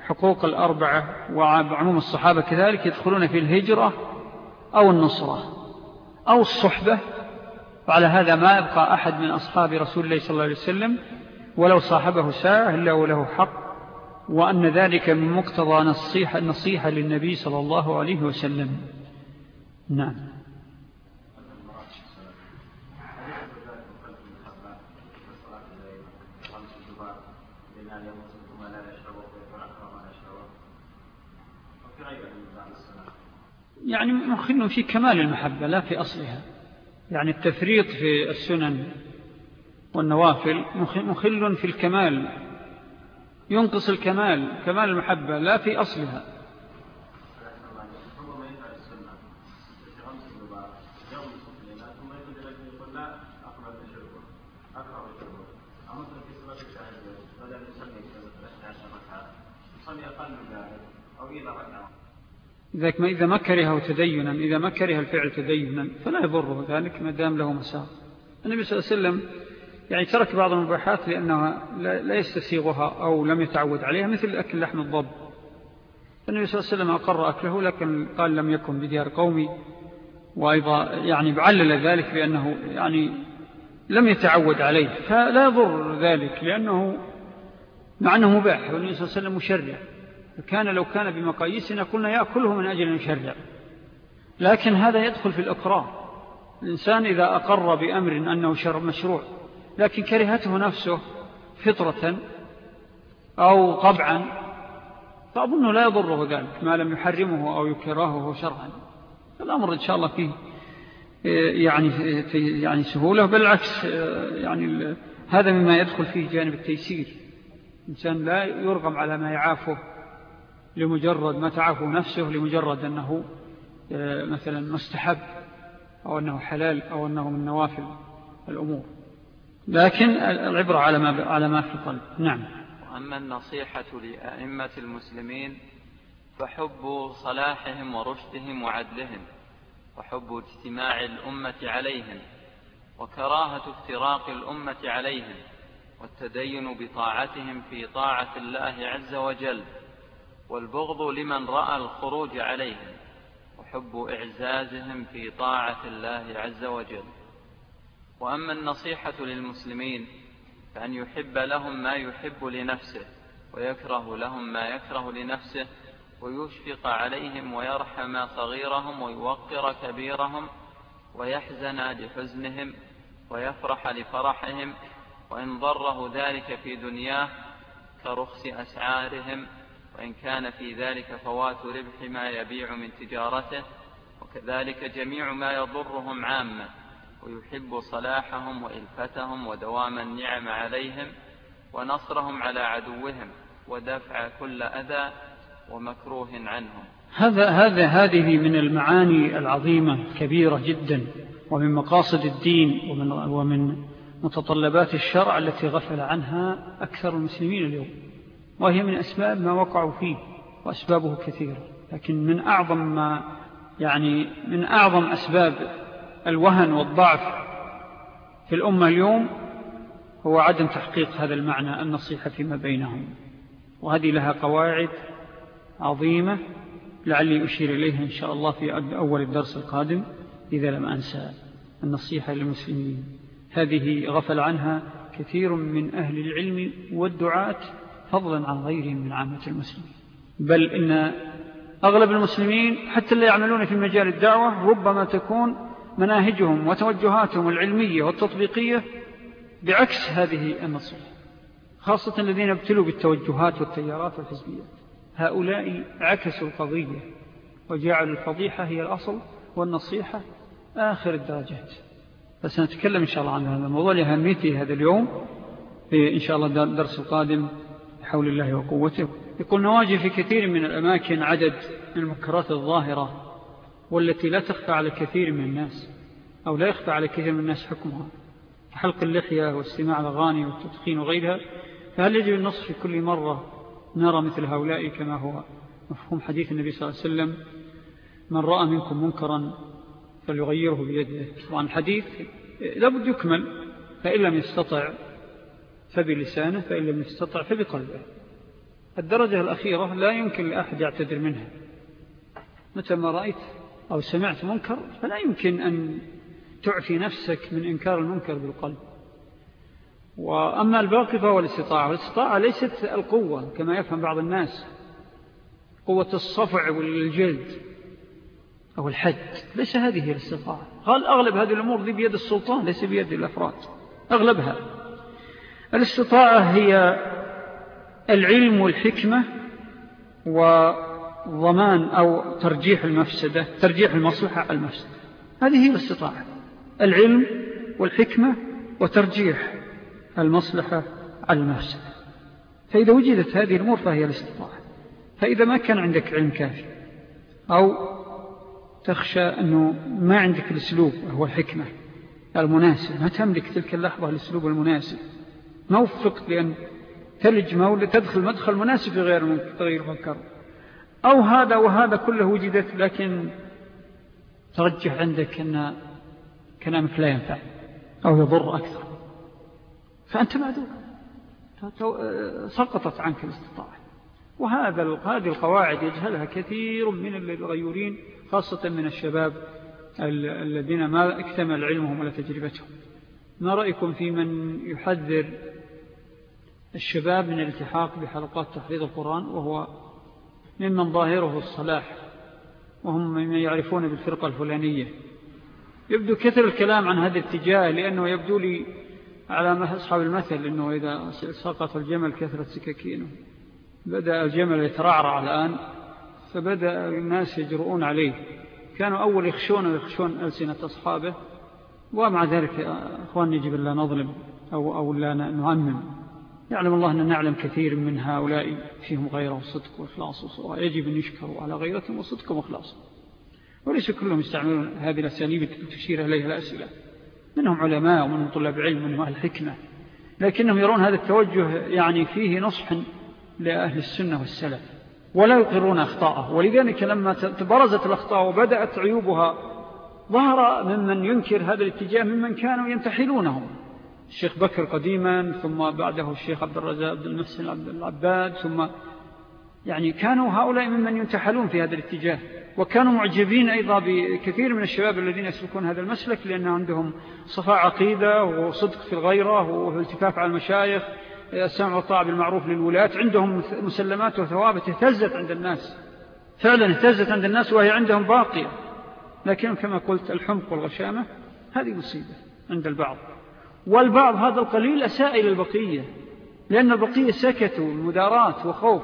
حقوق الأربعة وعموم الصحابة كذلك يدخلون في الهجرة أو النصرة أو الصحبة. وعلى هذا ما يبقى أحد من أصحاب رسول الله صلى الله عليه وسلم. ولو صاحبه ساعة إلا وله حق. وأن ذلك من مقتضى نصيحة, نصيحة للنبي صلى الله عليه وسلم. نعم. يعني مخل في كمال المحبة لا في أصلها. يعني التفريط في السنن والنوافل مخل في الكمال ينقص الكمال كمال المحبة لا في أصلها. إذا ما كره تدينا إذا ما كره الفعل تدينا فلا يضره ذلك ما دام له مسار. النبي صلى الله عليه وسلم يعني ترك بعض المباحات لأنها لا يستسيغها أو لم يتعود عليها مثل أكل لحم الضب. النبي صلى الله عليه وسلم أقر أكله لكن قال لم يكن بديار قومي وأيضا يعني بعلل ذلك بأنه يعني لم يتعود عليه. فلا يضر ذلك لأنه مع أنه مباح والنبي صلى الله عليه وسلم مشرع. كان لو كان بمقاييسنا قلنا يأكله من أجل أن يشرع لكن هذا يدخل في الأقرار. الإنسان إذا أقر بأمر أنه شر مشروع لكن كرهته نفسه فطرة أو طبعا فأظنه لا يضره ذلك ما لم يحرمه أو يكرهه شرعا. الأمر إن شاء الله فيه يعني, يعني سهولة بالعكس يعني هذا مما يدخل فيه جانب التيسير. إنسان لا يرغم على ما يعافه. لمجرد ما تعافه نفسه لمجرد أنه مثلا مستحب أو أنه حلال أو أنه من نوافل الأمور. لكن العبرة على ما, على ما في القلب. نعم. وأما النصيحة لأئمة المسلمين فحب صلاحهم ورشدهم وعدلهم وحب اجتماع الأمة عليهم وكراهة افتراق الأمة عليهم والتدين بطاعتهم في طاعة الله عز وجل. والبغض لمن رأى الخروج عليهم وحب إعزازهم في طاعة الله عز وجل. وأما النصيحة للمسلمين فأن يحب لهم ما يحب لنفسه ويكره لهم ما يكره لنفسه ويشفق عليهم ويرحم صغيرهم ويوقر كبيرهم ويحزن كرخص أسعارهم وإن كان في ذلك فوات ربح ما يبيع من تجارته وكذلك جميع ما يضرهم عامة ويحب صلاحهم وإلفتهم ودوام النعم عليهم ونصرهم على عدوهم ودفع كل أذى ومكروه عنهم. هذا هذا هذه من المعاني العظيمة الكبيرة جدا ومن مقاصد الدين ومن, ومن متطلبات الشرع التي غفل عنها أكثر المسلمين اليوم. وهي من أسباب ما وقعوا فيه وأسبابه كثيرة. لكن من أعظم ما يعني من أعظم أسباب الوهن والضعف في الأمة اليوم هو عدم تحقيق هذا المعنى النصيحة فيما بينهم. وهذه لها قواعد عظيمة لعلي أشير إليها إن شاء الله في أول الدرس القادم إذا لم أنسى النصيحة للمسلمين. هذه غفل عنها كثير من أهل العلم والدعاة فضلا عن غيرهم من عامة المسلمين. بل إن أغلب المسلمين حتى اللي يعملون في مجال الدعوة ربما تكون مناهجهم وتوجهاتهم العلمية والتطبيقية بعكس هذه النصيحة خاصة الذين ابتلوا بالتوجهات والتيارات والحزبيات. هؤلاء عكسوا القضية وجعلوا الفضيحة هي الأصل والنصيحة آخر الدرجات. فسنتكلم إن شاء الله عن هذا الموضوع لأهميته هذا اليوم في إن شاء الله الدرس القادم بحول الله وقوته. يقول نواجه في كثير من الأماكن عدد من المكرات الظاهرة والتي لا تخفى على كثير من الناس أو لا يخفى على كثير من الناس حكمها. حلق اللحية واستماع الأغاني والتدخين وغيرها فهل يجب النص في كل مرة نرى مثل هؤلاء كما هو مفهوم حديث النبي صلى الله عليه وسلم؟ من رأى منكم منكرا فليغيره بيده. طبعا الحديث لابد يكمل فإن لم يستطع فبلسانه فإن لم يستطع فبقلبه. الدرجة الأخيرة لا يمكن لأحد يعتذر منها. متى ما رأيت أو سمعت منكر فلا يمكن أن تعفي نفسك من إنكار المنكر بالقلب. وأما الباقي فهو الاستطاعة. والاستطاعة ليست القوة كما يفهم بعض الناس. قوة الصفع والجلد أو الحد ليس هذه الاستطاعة. قال أغلب هذه الأمور دي بيد السلطان ليس بيد الأفراد. أغلبها. الاستطاعة هي العلم والحكمة وضمان أو ترجيح المفسدة ترجيح المصلحة المفسدة. هذه هي الاستطاعة. العلم والحكمة وترجيح المصلحة المفسدة. فإذا وجدت هذه الأمور فهي الاستطاعة. فإذا ما كان عندك علم كافي أو تخشى أنه ما عندك الأسلوب هو الحكمة المناسب ما تملك تلك اللحظة الأسلوب المناسب ما وفقت لأن تلج مولد تدخل مدخل مناسب في غير تغيير منكر أو هذا وهذا كله وجدت لكن ترجح عندك أن كلامك لا ينفع أو يضر أكثر. فأنت معذور. سقطت عنك الاستطاعة. وهذا هذه القواعد يجهلها كثير من الغيورين خاصة من الشباب الذين ما اكتمل علمهم ولا تجربتهم. ما رأيكم في من يحذر الشباب من الالتحاق بحلقات تحفيظ القرآن وهو ممن ظاهره الصلاح وهم من يعرفون بالفرقة الفلانية. يبدو كثر الكلام عن هذا الاتجاه لأنه يبدو لي على أصحاب المثل أنه إذا سقط الجمل كثرة سكاكينه. بدأ الجمل يترعرع الآن فبدأ الناس يجرؤون عليه. كانوا أول يخشون ويخشون ألسنة أصحابه ومع ذلك أخوان يجب لا نظلم أو, أو لا نعمم. يعلم الله أن نعلم كثير من هؤلاء فيهم غيره وصدق وإخلاص ويجب أن يشكروا على غيرتهم وصدق وإخلاص. وليس كلهم يستعملون هذه الأساليب تشير إليها الأسئلة. منهم علماء ومنهم طلاب علم ومنهم أهل الحكمة لكنهم يرون هذا التوجه يعني فيه نصح لأهل السنة والسلف. ولا يقرون أخطاءه. ولذلك لما تبرزت الأخطاء وبدأت عيوبها ظهر ممن ينكر هذا الاتجاه ممن كانوا ينتحلونه الشيخ بكر قديما ثم بعده الشيخ عبد الرزاق عبد المحسن عبد العباد ثم يعني كانوا هؤلاء ممن ينتحلون في هذا الاتجاه وكانوا معجبين أيضا بكثير من الشباب الذين يسلكون هذا المسلك لأن عندهم صفاء عقيدة وصدق في الغيرة والتفاف على المشايخ السمع والطاعة بالمعروف للولاة عندهم مسلمات وثوابت اهتزت عند الناس فعلا اهتزت عند الناس وهي عندهم باقية. لكن كما قلت الحمق والغشامة هذه مصيبة عند البعض. والبعض هذا القليل أساء إلى البقية لأن البقية سكتوا مدارات وخوف.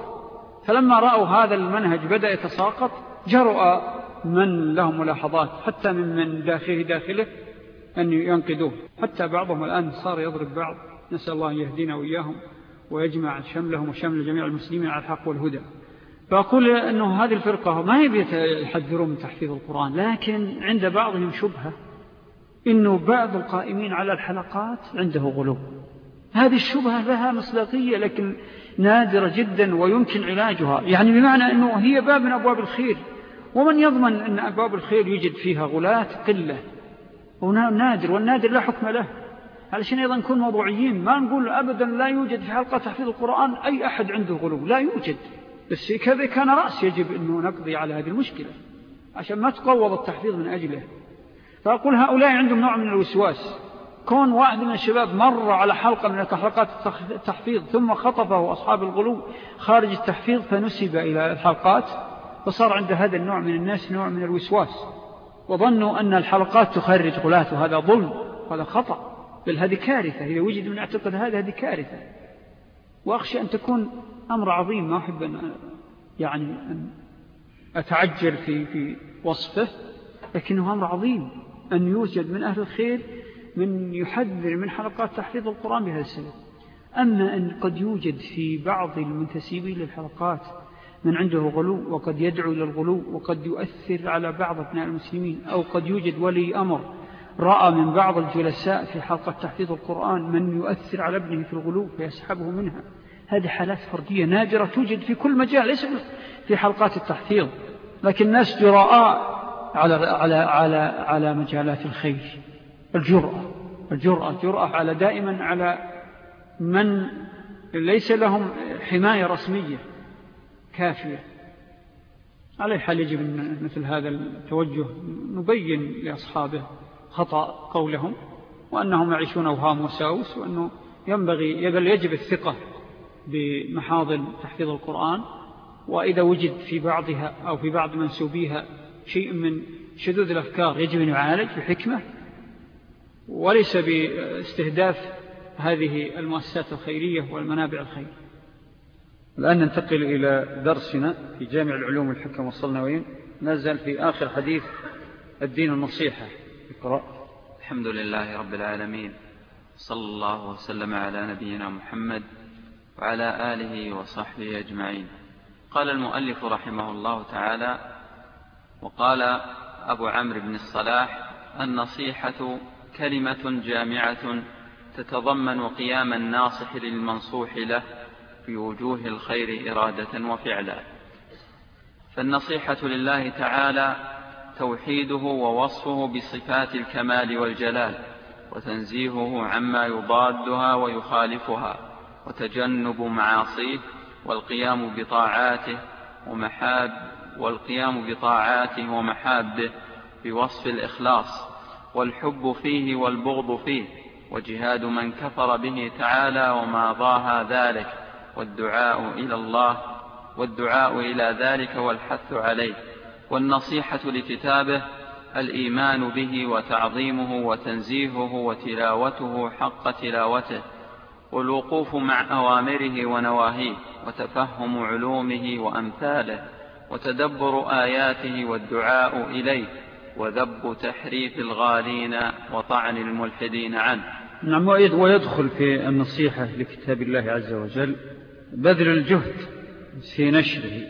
فلما رأوا هذا المنهج بدأ يتساقط جرؤ من لهم ملاحظات حتى من من داخله داخله أن ينقذوه. حتى بعضهم الآن صار يضرب بعض. نسأل الله أن يهدينا وإياهم ويجمع شملهم وشمل جميع المسلمين على الحق والهدى. فأقول أنه هذه الفرقة ما يبي يحذرون من تحفيظ القرآن لكن عند بعضهم شبهة. إنه بعض القائمين على الحلقات عنده غلو. هذه الشبهة لها مصداقية لكن نادرة جدا ويمكن علاجها. يعني بمعنى أنه هي باب من أبواب الخير. ومن يضمن أن أبواب الخير يوجد فيها غلات قلة. ونادر والنادر لا حكم له. علشان أيضا نكون موضوعيين ما نقول أبدا لا يوجد في حلقة تحفيظ القرآن أي أحد عنده غلو. لا يوجد. بس كذا كان رأس يجب أنه نقضي على هذه المشكلة. عشان ما تقوض التحفيظ من أجله. فأقول هؤلاء عندهم نوع من الوسواس. كون واحد من الشباب مر على حلقة من حلقات التحفيظ ثم خطفه أصحاب الغلو خارج التحفيظ فنسب إلى الحلقات فصار عند هذا النوع من الناس نوع من الوسواس. وظنوا أن الحلقات تخرج غلات وهذا ظلم وهذا خطأ. بل هذه كارثة إذا وجد من أعتقد هذا هذه كارثة. وأخشى أن تكون أمر عظيم ما أحب أن يعني أن أتعجل في, في وصفه لكنه أمر عظيم. أن يوجد من أهل الخير من يحذر من حلقات تحفيظ القرآن بهذا السبب. أما أن قد يوجد في بعض المنتسبين للحلقات من عنده غلو وقد يدعو إلى الغلو وقد يؤثر على بعض أبناء المسلمين أو قد يوجد ولي أمر رأى من بعض الجلساء في حلقة تحفيظ القرآن من يؤثر على ابنه في الغلو فيسحبه منها. هذه حالات فردية نادرة توجد في كل مجال ليس في حلقات التحفيظ لكن الناس جراء على, على, على, على مجالات الخير. الجرأة. الجرأة. الجرأة على دائما على من ليس لهم حماية رسمية كافية. على حال يجب مثل هذا التوجه نبين لأصحابه خطأ قولهم وأنهم يعيشون أوهام وساوس وأنه ينبغي يبل يجب الثقة بمحاضن تحفيظ القرآن. وإذا وجد في بعضها أو في بعض منسوبيها شيء من شذوذ الأفكار يجب أن يعالج بحكمة وليس باستهداف هذه المؤسسات الخيرية والمنابع الخير. الآن ننتقل إلى درسنا في جامع العلوم الحكم وصلنا وين نزل في آخر حديث الدين النصيحة. اقرأ. الحمد لله رب العالمين صلى الله وسلم على نبينا محمد وعلى آله وصحبه أجمعين. قال المؤلف رحمه الله تعالى وقال أبو عمرو بن الصلاح النصيحة كلمة جامعة تتضمن قيام الناصح للمنصوح له في وجوه الخير إرادة وفعلا. فالنصيحة لله تعالى توحيده ووصفه بصفات الكمال والجلال وتنزيهه عما يضادها ويخالفها وتجنب معاصيه والقيام بطاعاته ومحاب والقيام بطاعاته ومحابه بوصف الإخلاص والحب فيه والبغض فيه وجهاد من كفر به تعالى وما ضاها ذلك والدعاء إلى الله والدعاء إلى ذلك والحث عليه والنصيحة لكتابه الإيمان به وتعظيمه وتنزيهه وتلاوته حق تلاوته والوقوف مع أوامره ونواهيه وتفهم علومه وأمثاله وتدبر آياته والدعاء إليه وذب تحريف الغالين وطعن الملحدين عنه. نعم ويدخل في النصيحة لكتاب الله عز وجل بذل الجهد في نشره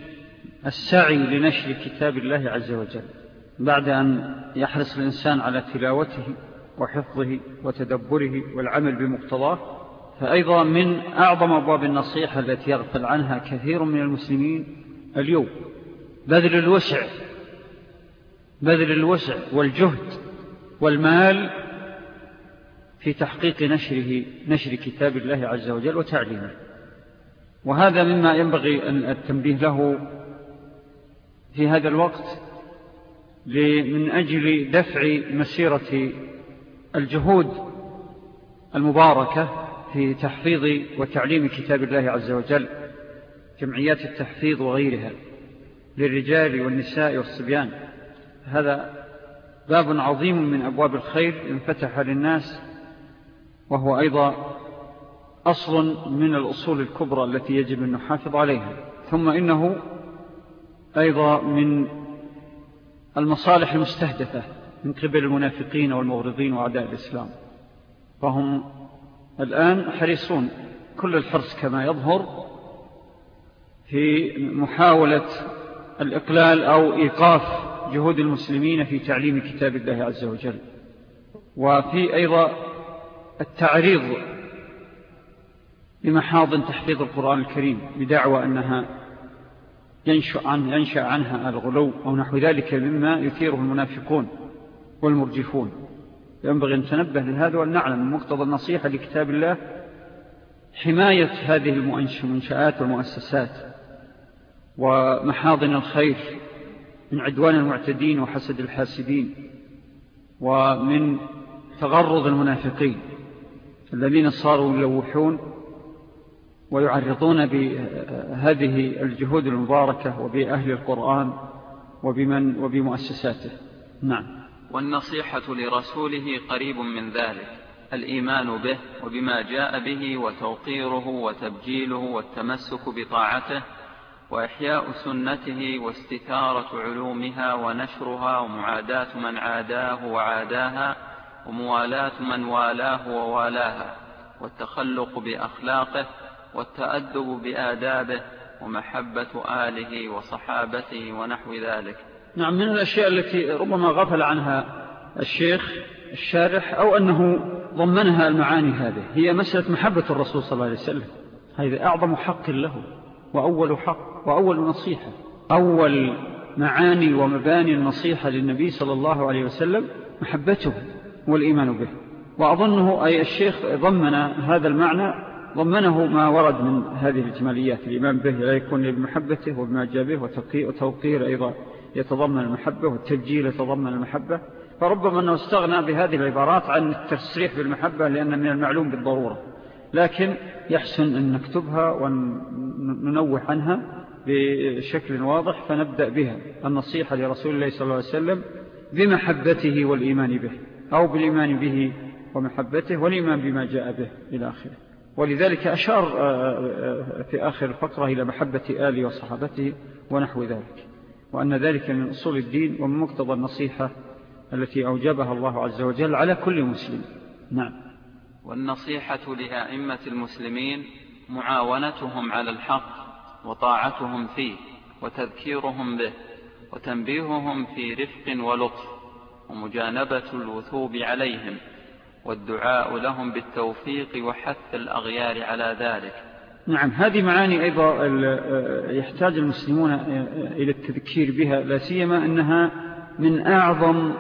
السعي لنشر كتاب الله عز وجل بعد أن يحرص الإنسان على تلاوته وحفظه وتدبره والعمل بمقتضاه. فأيضا من أعظم أبواب النصيحة التي يغفل عنها كثير من المسلمين اليوم بذل الوسع بذل الوسع والجهد والمال في تحقيق نشره نشر كتاب الله عز وجل وتعليمه. وهذا مما ينبغي أن التنبيه له في هذا الوقت من أجل دفع مسيرة الجهود المباركة في تحفيظ وتعليم كتاب الله عز وجل جمعيات التحفيظ وغيرها. للرجال والنساء والصبيان. هذا باب عظيم من أبواب الخير انفتح للناس وهو أيضا أصل من الأصول الكبرى التي يجب أن نحافظ عليها. ثم إنه أيضا من المصالح المستهدفة من قبل المنافقين والمغرضين وعداء الإسلام. فهم الآن حريصون كل الحرص كما يظهر في محاولة الإقلال أو إيقاف جهود المسلمين في تعليم كتاب الله عز وجل. وفي أيضا التعريض لمحاض تحفيظ القرآن الكريم بدعوى أنها ينشأ, عن ينشأ عنها الغلو أو نحو ذلك مما يثيره المنافقون والمرجفون. ينبغي أن تنبه لهذا وأن نعلم من مقتضى النصيحة لكتاب الله حماية هذه المنشآت والمؤسسات. ومحاضن الخير من عدوان المعتدين وحسد الحاسدين ومن تغرض المنافقين الذين صاروا يلوحون ويعرضون بهذه الجهود المباركة وبأهل القرآن وبمن وبمؤسساته. نعم. والنصيحة لرسوله قريب من ذلك الإيمان به وبما جاء به وتوقيره وتبجيله والتمسك بطاعته وإحياء سنته واستثارة علومها ونشرها ومعاداة من عاداه وعاداها وموالاة من والاه ووالاها والتخلق بأخلاقه والتأدب بآدابه ومحبة آله وصحابته ونحو ذلك. نعم من الأشياء التي ربما غفل عنها الشيخ الشارح أو أنه ضمنها المعاني هذه هي مسألة محبة الرسول صلى الله عليه وسلم. هذا أعظم حق له وأول حق. وأول نصيحة أول معاني ومباني النصيحة للنبي صلى الله عليه وسلم محبته والإيمان به. وأظنه أي الشيخ ضمن هذا المعنى ضمنه ما ورد من هذه الإجماليات الإيمان به لا يكون بمحبته وبما جاء به وتوقير أيضا يتضمن المحبة والتبجيل يتضمن المحبة. فربما أنه استغنى بهذه العبارات عن التسريح بالمحبة لأن من المعلوم بالضرورة. لكن يحسن أن نكتبها وننوح عنها. بشكل واضح فنبدأ بها. النصيحة لرسول الله صلى الله عليه وسلم بمحبته والإيمان به أو بالإيمان به ومحبته والإيمان بما جاء به إلى آخره. ولذلك أشار آه، آه، آه، في آخر الفقرة إلى محبة آله وصحابته ونحو ذلك. وأن ذلك من أصول الدين ومن مقتضى النصيحة التي أوجبها الله عز وجل على كل مسلم. نعم. والنصيحة لأئمة المسلمين معاونتهم على الحق وطاعتهم فيه وتذكيرهم به وتنبيههم في رفق ولطف ومجانبة الوثوب عليهم والدعاء لهم بالتوفيق وحث الأغيار على ذلك. نعم هذه معاني أيضا يحتاج المسلمون إلى التذكير بها لا سيما أنها من أعظم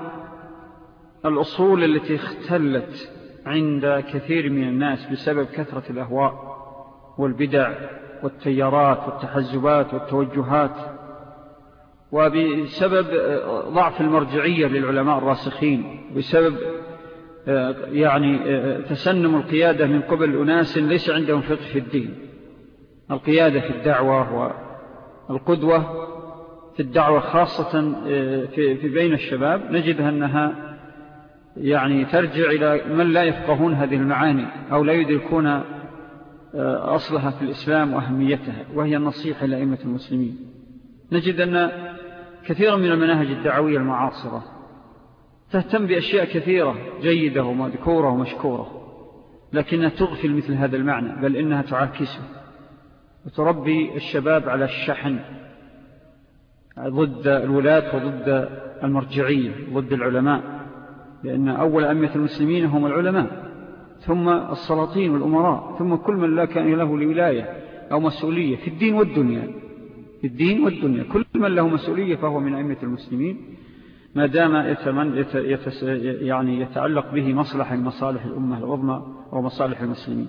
الأصول التي اختلت عند كثير من الناس بسبب كثرة الأهواء والبدع. والتيارات والتحزبات والتوجهات وبسبب ضعف المرجعية للعلماء الراسخين بسبب يعني تسنم القيادة من قبل أناس ليس عندهم فقه في الدين. القيادة في الدعوة والقدوة في الدعوة خاصة في بين الشباب نجدها أنها يعني ترجع إلى من لا يفقهون هذه المعاني أو لا يدركون أصلها في الإسلام وأهميتها وهي النصيحة لأئمة المسلمين. نجد أن كثيرا من المناهج الدعوية المعاصرة تهتم بأشياء كثيرة جيدة ومذكورة ومشكورة لكنها تغفل مثل هذا المعنى بل إنها تعاكسه وتربي الشباب على الشحن ضد الولاة وضد المرجعية ضد العلماء لأن أول أمية المسلمين هم العلماء. ثم السلاطين والأمراء ثم كل من لا كان له لولاية أو مسؤولية في الدين والدنيا. في الدين والدنيا. كل من له مسؤولية فهو من أئمة المسلمين. ما دام يعني يتعلق به مصلحة من مصالح الأمة العظمى ومصالح المسلمين.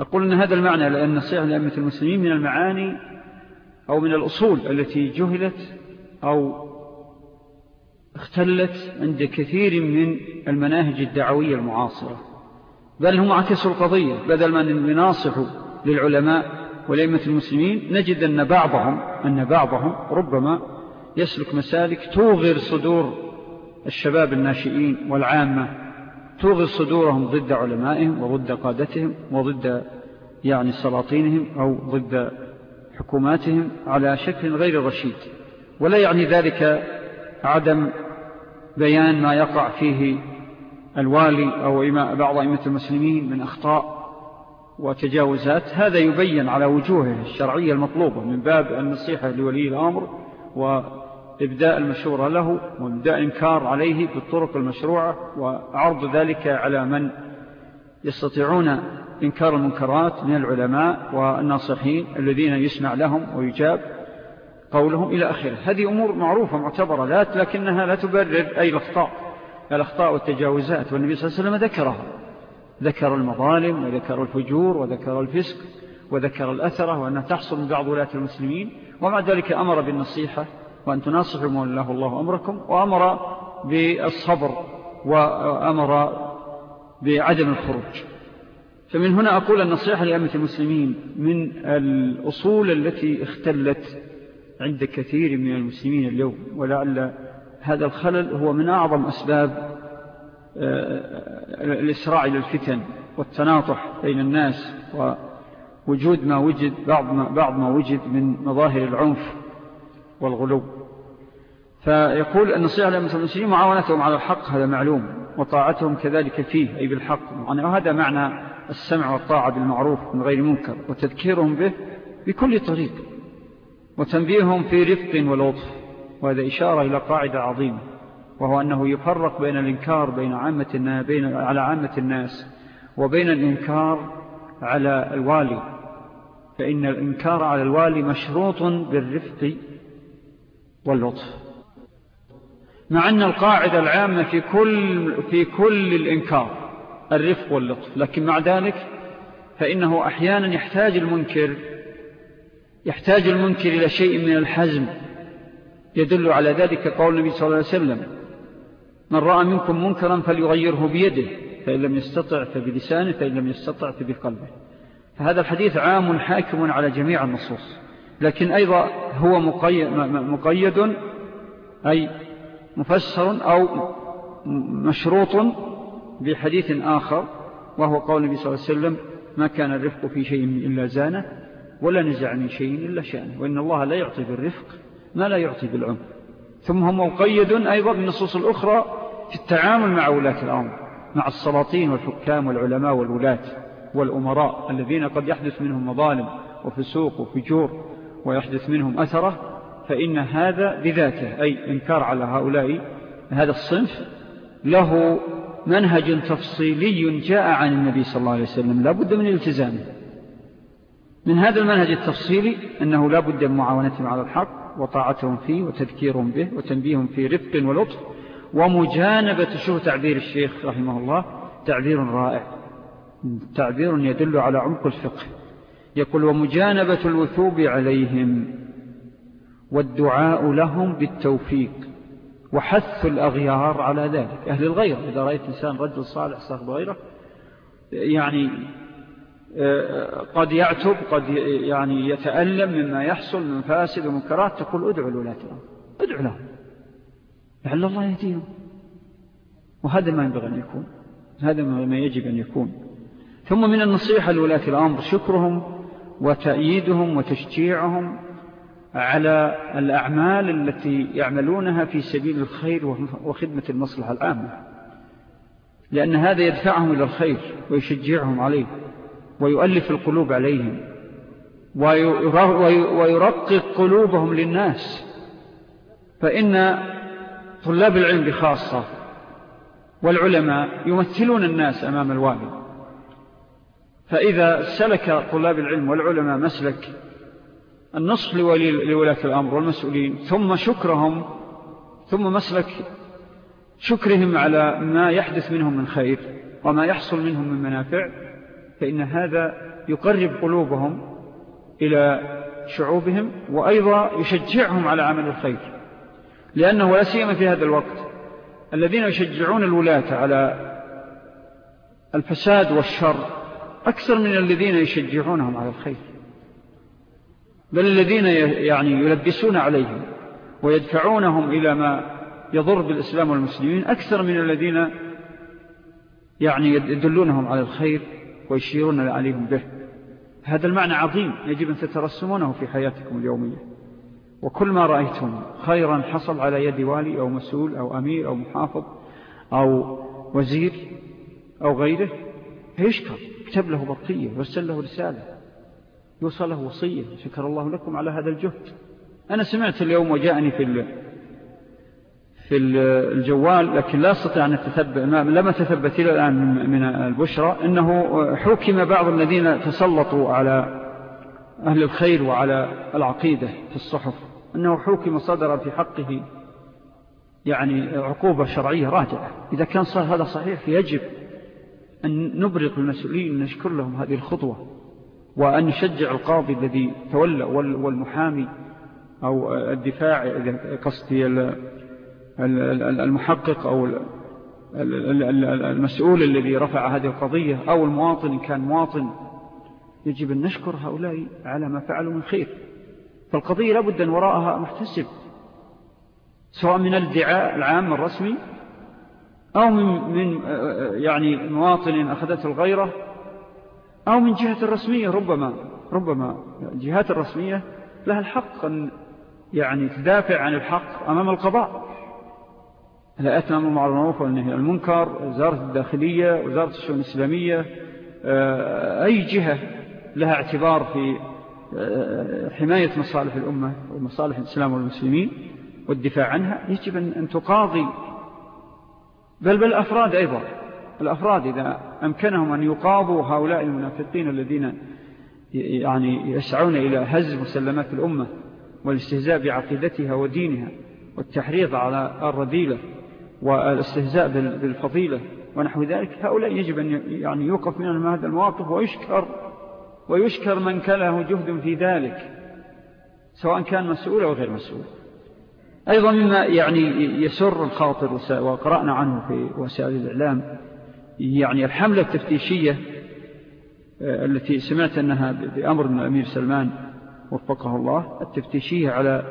أقول أن هذا المعنى لأن نصيحة لأئمة المسلمين من المعاني أو من الأصول التي جهلت أو اختلت عند كثير من المناهج الدعوية المعاصرة. بل هم عكسوا القضية. بدل ما يناصحوا للعلماء وليمة المسلمين نجد أن بعضهم, أن بعضهم ربما يسلك مسالك توغر صدور الشباب الناشئين والعامة توغر صدورهم ضد علمائهم وضد قادتهم وضد يعني سلاطينهم أو ضد حكوماتهم على شكل غير رشيد. ولا يعني ذلك عدم بيان ما يقع فيه الوالي أو بعض أئمة المسلمين من أخطاء وتجاوزات هذا يبين على وجوهه الشرعية المطلوبة من باب النصيحة لولي الأمر وإبداء المشورة له وإبداء إنكار عليه بالطرق المشروعة وعرض ذلك على من يستطيعون إنكار المنكرات من العلماء والناصحين الذين يسمع لهم ويجاب قولهم إلى آخره. هذه أمور معروفة معتبرة لكنها لا تبرر أي الأخطاء. الأخطاء والتجاوزات والنبي صلى الله عليه وسلم ذكرها. ذكر المظالم وذكر الفجور وذكر الفسق وذكر الأثرة وأنها تحصل من بعض ولاة المسلمين ومع ذلك أمر بالنصيحة وأن تناصحوا الله الله أمركم وأمر بالصبر وأمر بعدم الخروج. فمن هنا أقول النصيحة لأمة المسلمين من الأصول التي اختلت عند كثير من المسلمين اليوم ولعل هذا الخلل هو من أعظم أسباب آه، الإسراع إلى الفتن والتناطح بين الناس ووجود ما وجد بعض ما, بعض ما وجد من مظاهر العنف والغلو. فيقول النصيحة للمسلمين معاونتهم على الحق هذا معلوم وطاعتهم كذلك فيه أي بالحق وهذا معنى السمع والطاعة بالمعروف من غير منكر وتذكيرهم به بكل طريق وتنبيههم في رفق ولطف. وهذا إشارة إلى قاعدة عظيمة وهو أنه يفرق بين الإنكار بين عامة بين على عامة الناس وبين الإنكار على الوالي. فإن الإنكار على الوالي مشروط بالرفق واللطف. مع أن القاعدة العامة في كل, في كل الإنكار الرفق واللطف لكن مع ذلك فإنه أحيانا يحتاج المنكر يحتاج المنكر إلى شيء من الحزم. يدل على ذلك قول النبي صلى الله عليه وسلم. من رأى منكم منكرا فليغيره بيده فإن لم يستطع فبلسانه فإن لم يستطع فبقلبه. فهذا الحديث عام حاكم على جميع النصوص. لكن أيضا هو مقيد, أي مفسر أو مشروط بحديث آخر وهو قول النبي صلى الله عليه وسلم ما كان الرفق في شيء إلا زانه ولا نزع من شيء إلا شأنه وإن الله لا يعطي بالرفق ما لا يعطي بالعنف ثم هم مقيد أيضا بالنصوص الأخرى في التعامل مع ولاة الأمر مع السلاطين والحكام والعلماء والولاة والأمراء الذين قد يحدث منهم مظالم وفسوق وفجور ويحدث منهم أثرة فإن هذا بذاته أي إنكار على هؤلاء هذا الصنف له منهج تفصيلي جاء عن النبي صلى الله عليه وسلم لا بد من الالتزامه من هذا المنهج التفصيلي أنه لا بد من معاونتهم على الحق وطاعتهم فيه وتذكيرهم به وتنبيهم في رفق ولطف ومجانبة شو تعبير الشيخ رحمه الله تعبير رائع. تعبير يدل على عمق الفقه. يقول ومجانبة الوثوب عليهم والدعاء لهم بالتوفيق وحث الأغيار على ذلك. أهل الغير إذا رأيت إنسان رجل صالح صاحب غيره يعني قد يعتب قد يعني يتألم مما يحصل من فاسد ومنكرات تقول ادعوا الولاة الأمر ادعوا لهم لعل الله يهديهم. وهذا ما ينبغي أن يكون. هذا ما يجب أن يكون. ثم من النصيحة لولاة الأمر شكرهم وتأييدهم وتشجيعهم على الأعمال التي يعملونها في سبيل الخير وخدمة المصلحة العامة. لأن هذا يدفعهم إلى الخير ويشجعهم عليه. ويؤلف القلوب عليهم ويرقق قلوبهم للناس. فإن طلاب العلم بخاصة والعلماء يمثلون الناس أمام الوالي فإذا سلك طلاب العلم والعلماء مسلك النصح لولاة الأمر والمسؤولين ثم شكرهم ثم مسلك شكرهم على ما يحدث منهم من خير وما يحصل منهم من منافع فإن هذا يقرب قلوبهم إلى شعوبهم وأيضا يشجعهم على عمل الخير لأنه لا سيما في هذا الوقت الذين يشجعون الولاة على الفساد والشر أكثر من الذين يشجعونهم على الخير بل الذين يعني يلبسون عليهم ويدفعونهم إلى ما يضر بالإسلام والمسلمين أكثر من الذين يعني يدلونهم على الخير ويشيرون عليهم به. هذا المعنى عظيم يجب أن تترسمونه في حياتكم اليومية. وكل ما رأيتم خيرا حصل على يد والي أو مسؤول أو أمير أو محافظ أو وزير أو غيره يشكر اكتب له بطية يرسل له رسالة. يوصل له وصية. شكر الله لكم على هذا الجهد. أنا سمعت اليوم وجاءني في في الجوال لكن لا أستطيع أن أتثبت لم أتثبت إلى الآن من البشرى أنه حكم بعض الذين تسلطوا على أهل الخير وعلى العقيدة في الصحف أنه حكم صدر في حقه يعني عقوبة شرعية راجعة إذا كان صار هذا صحيح يجب أن نبرق المسؤولين ونشكر لهم هذه الخطوة وأن نشجع القاضي الذي تولى والمحامي أو الدفاع قصدي المحقق أو المسؤول الذي رفع هذه القضية أو المواطن إن كان مواطن يجب أن نشكر هؤلاء على ما فعلوا من خير. فالقضية لابد أن وراءها محتسب سواء من الدعاء العام الرسمي أو من, من يعني مواطن أخذته الغيرة أو من جهة الرسمية ربما ربما الجهات الرسمية لها الحق أن يعني تدافع عن الحق أمام القضاء. لا أتنام المعروف والنهي المنكر وزارة الداخلية وزارة الشؤون الإسلامية آه، أي جهة لها اعتبار في آه، حماية مصالح الأمة ومصالح الإسلام والمسلمين والدفاع عنها يجب أن تقاضي. بل بل الأفراد أيضا. الأفراد إذا أمكنهم أن يقاضوا هؤلاء المنافقين الذين يعني يسعون إلى هز مسلمات الأمة والاستهزاء بعقيدتها ودينها والتحريض على الرذيلة. والاستهزاء بالفضيلة ونحو ذلك. هؤلاء يجب أن يعني يوقف منهم هذا المواقف ويشكر ويشكر من كان له جهد في ذلك سواء كان مسؤول أو غير مسؤول. أيضا مما يعني يسر الخاطر وقرأنا عنه في وسائل الإعلام يعني الحملة التفتيشية آه، التي سمعت أنها بأمر من الأمير سلمان وفقه الله التفتيشية على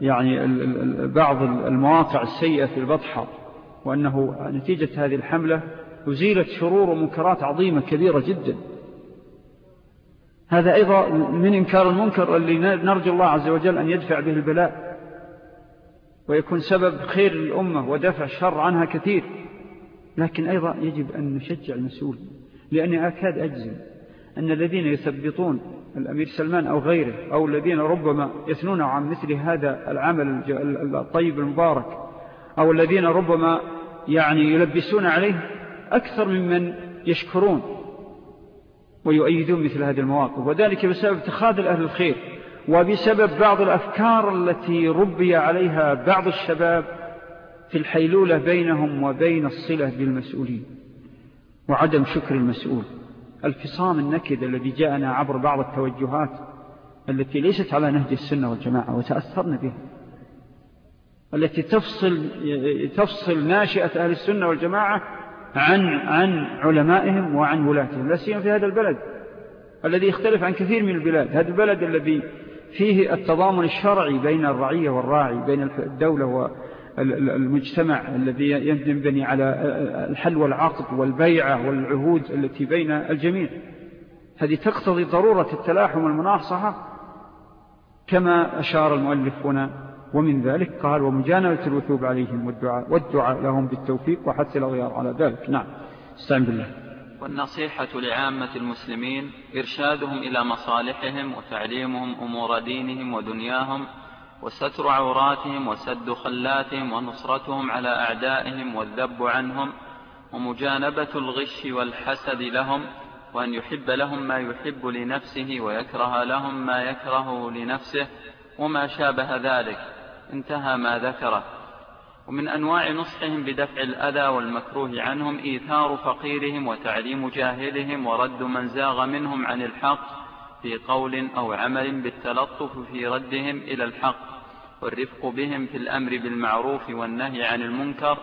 يعني بعض المواقع السيئة في البطحة. وأنه نتيجة هذه الحملة أزيلت شرور ومنكرات عظيمة كبيرة جدا. هذا أيضا من إنكار المنكر اللي نرجو الله عز وجل أن يدفع به البلاء ويكون سبب خير للأمة ودفع الشر عنها كثير. لكن أيضا يجب أن نشجع المسؤول لأني أكاد أجزم أن الذين يثبطون الأمير سلمان أو غيره أو الذين ربما يثنون عن مثل هذا العمل الطيب المبارك أو الذين ربما يعني يلبسون عليه أكثر ممن يشكرون ويؤيدون مثل هذه المواقف وذلك بسبب تخاذل أهل الخير وبسبب بعض الأفكار التي ربي عليها بعض الشباب في الحيلولة بينهم وبين الصلة بالمسؤولين وعدم شكر المسؤول. الفصام النكد الذي جاءنا عبر بعض التوجهات التي ليست على نهج السنة والجماعة وتأثرنا بها. التي تفصل, تفصل ناشئة أهل السنة والجماعة عن, عن علمائهم وعن ولاتهم لا سيما في هذا البلد الذي يختلف عن كثير من البلاد. هذا البلد الذي فيه التضامن الشرعي بين الرعية والراعي بين الدولة والمجتمع الذي ينبني على الحل والعقد والبيعة والعهود التي بين الجميع. هذه تقتضي ضرورة التلاحم والمناصحة كما أشار المؤلف هنا ومن ذلك قال ومجانبة الوثوب عليهم والدعاء, والدعاء لهم بالتوفيق وحث الأغيار على ذلك. نعم. استعن بالله. والنصيحة لعامة المسلمين إرشادهم إلى مصالحهم وتعليمهم أمور دينهم ودنياهم وستر عوراتهم وسد خلاتهم ونصرتهم على أعدائهم والذب عنهم ومجانبة الغش والحسد لهم وأن يحب لهم ما يحب لنفسه ويكره لهم ما يكره لنفسه وما شابه ذلك. انتهى ما ذكره. ومن أنواع نصحهم بدفع الأذى والمكروه عنهم إيثار فقيرهم وتعليم جاهلهم ورد من زاغ منهم عن الحق في قول أو عمل بالتلطف في ردهم إلى الحق والرفق بهم في الأمر بالمعروف والنهي عن المنكر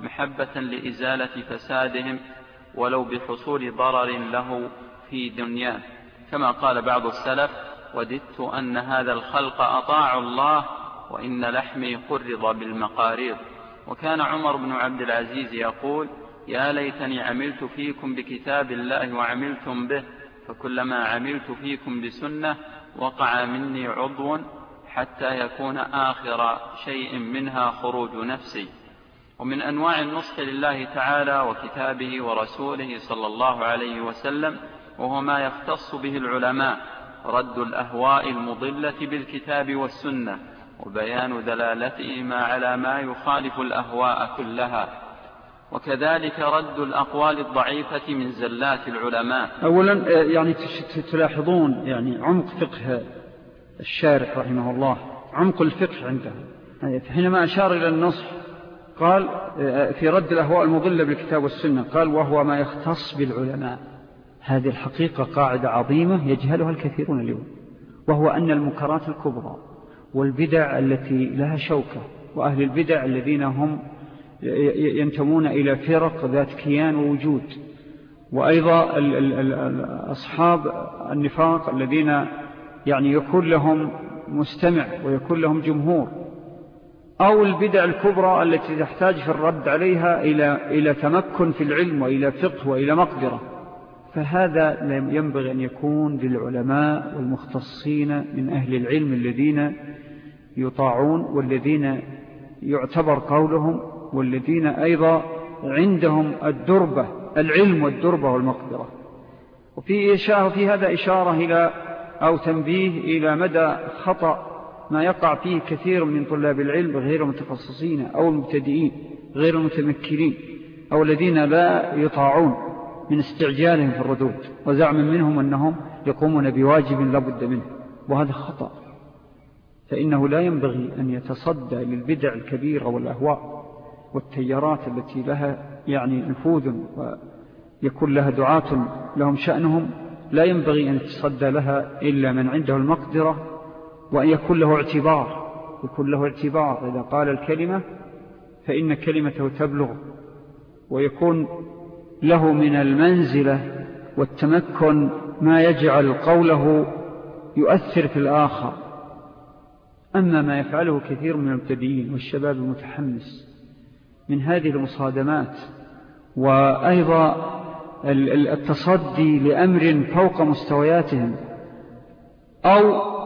محبة لإزالة فسادهم ولو بحصول ضرر له في دنياه. كما قال بعض السلف وددت أن هذا الخلق أطاعوا الله وإن لحمي قرض بالمقاريض. وكان عمر بن عبد العزيز يقول يا ليتني عملت فيكم بكتاب الله وعملتم به فكلما عملت فيكم بسنة وقع مني عضو حتى يكون آخر شيء منها خروج نفسي. ومن أنواع النصح لله تعالى وكتابه ورسوله صلى الله عليه وسلم وهو ما يختص به العلماء رد الأهواء المضلة بالكتاب والسنة وبيان دلالتهما على ما يخالف الأهواء كلها. وكذلك رد الأقوال الضعيفة من زلات العلماء. أولا يعني تلاحظون يعني عمق فقه الشارح رحمه الله. عمق الفقه عنده يعني حينما أشار إلى النصح قال في رد الأهواء المضلة بالكتاب والسنة قال وهو ما يختص بالعلماء. هذه الحقيقة قاعدة عظيمة يجهلها الكثيرون اليوم. وهو أن المنكرات الكبرى والبدع التي لها شوكة وأهل البدع الذين هم ينتمون إلى فرق ذات كيان ووجود. وأيضا أصحاب النفاق الذين يعني يكون لهم مستمع ويكون لهم جمهور. أو البدع الكبرى التي تحتاج في الرد عليها إلى, إلى تمكن في العلم وإلى فقه وإلى مقدرة. فهذا ينبغي أن يكون للعلماء والمختصين من أهل العلم الذين يطاعون والذين يعتبر قولهم والذين أيضا عندهم الدربة العلم والدربة والمقدرة. وفي إشارة في هذا إشارة إلى أو تنبيه إلى مدى خطأ ما يقع فيه كثير من طلاب العلم غير المتخصصين أو المبتدئين غير المتمكنين أو الذين لا يطاعون. من استعجالهم في الردود وزعم منهم أنهم يقومون بواجب لابد منه وهذا خطأ فإنه لا ينبغي أن يتصدى للبدع الكبيرة والأهواء والتيارات التي لها يعني نفوذ ويكون لها دعاة لهم شأنهم لا ينبغي أن يتصدى لها إلا من عنده المقدرة وأن يكون له اعتبار يكون له اعتبار إذا قال الكلمة فإن كلمته تبلغ ويكون له من المنزلة والتمكن ما يجعل قوله يؤثر في الآخر. أما ما يفعله كثير من المبتدئين والشباب المتحمس من هذه المصادمات وأيضا التصدي لأمر فوق مستوياتهم أو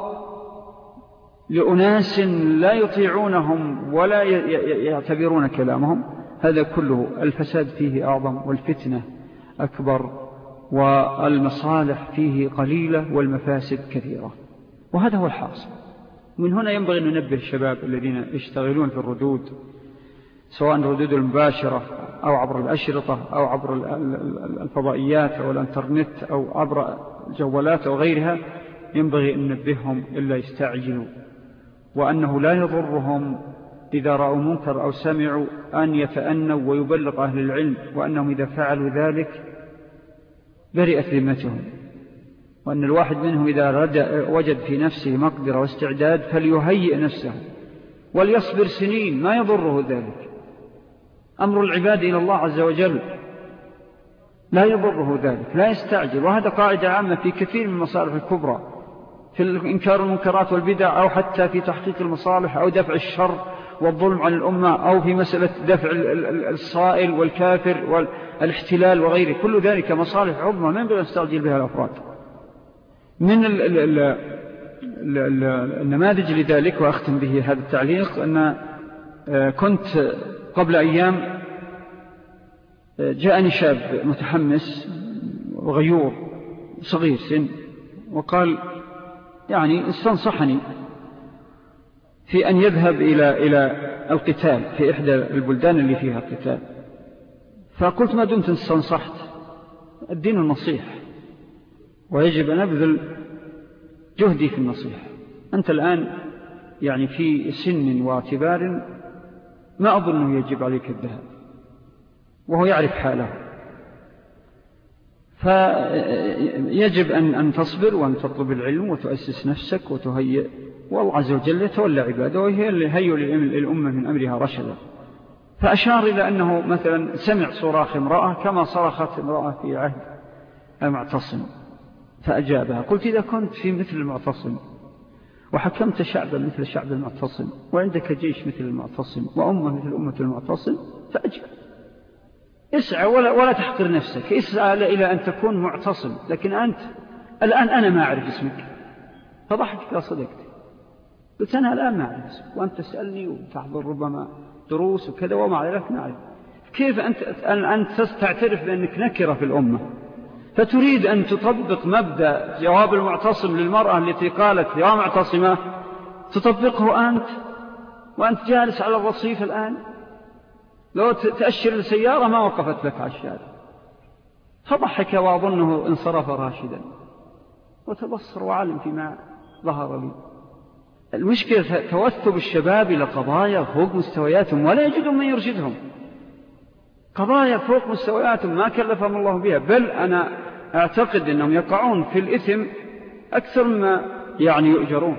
لأناس لا يطيعونهم ولا يعتبرون كلامهم هذا كله الفساد فيه أعظم والفتنة أكبر والمصالح فيه قليلة والمفاسد كثيرة. وهذا هو الحاصل. من هنا ينبغي أن ننبه الشباب الذين يشتغلون في الردود سواء الردود المباشرة أو عبر الأشرطة أو عبر الفضائيات أو الإنترنت أو عبر الجوالات أو غيرها ينبغي أن ننبههم إلا يستعجلوا وأنه لا يضرهم إذا رأوا منكر أو سمعوا أن يتأنوا ويبلغ أهل العلم وأنهم إذا فعلوا ذلك برئت ذمتهم وأن الواحد منهم إذا وجد في نفسه مقدرة واستعداد فليهيئ نفسه وليصبر سنين ما يضره ذلك. أمر العباد إلى الله عز وجل لا يضره ذلك لا يستعجل. وهذا قاعدة عامة في كثير من المصالح الكبرى في إنكار المنكرات والبدع أو حتى في تحقيق المصالح أو دفع الشر. والظلم عن الأمة أو في مسألة دفع الصائل والكافر والاحتلال وغيره. كل ذلك مصالح عظمى ما ينبغي أستعجل بها الأفراد. من ال ال ال ال ال النماذج لذلك وأختم به هذا التعليق أن آه، كنت قبل أيام آه، جاءني شاب متحمس وغيور صغير سن وقال يعني استنصحني في أن يذهب إلى, إلى القتال في إحدى البلدان اللي فيها قتال فقلت ما دمت استنصحت. الدين النصيح. ويجب أن أبذل جهدي في النصيحة. أنت الآن يعني في سن واعتبار ما أظنه يجب عليك الذهاب. وهو يعرف حاله. فيجب أن تصبر وأن تطلب العلم وتؤسس نفسك وتهيئ والله عز وجل يتولى عباده وهي اللي للأمة من أمرها رشدا. فأشار إلى أنه مثلا سمع صراخ امرأة كما صرخت امرأة في عهد المعتصم فأجابها قلت إذا كنت في مثل المعتصم وحكمت شعبا مثل شعب المعتصم وعندك جيش مثل المعتصم وأمة مثل أمة المعتصم فأجب اسعى ولا, ولا تحقر نفسك اسعى إلى أن تكون معتصم لكن أنت الآن أنا ما أعرف اسمك. فضحكت يا صدقت قلت أنا الآن ما أعرف. وأنت تسألني وتحضر ربما دروس وكذا وما ذلك ما أعرف. كيف أنت, أنت تعترف بأنك نكرة في الأمة؟ فتريد أن تطبق مبدأ جواب المعتصم للمرأة التي قالت يا معتصمة تطبقه أنت؟ وأنت جالس على الرصيف الآن؟ لو تأشر السيارة ما وقفت لك على الشارع. فضحك وأظنه انصرف راشدا. وتبصر وعلم فيما ظهر لي. المشكلة توثب الشباب إلى قضايا فوق مستوياتهم ولا يجدون من يرشدهم. قضايا فوق مستوياتهم ما كلفهم الله بها بل أنا أعتقد أنهم يقعون في الإثم أكثر مما يعني يؤجرون.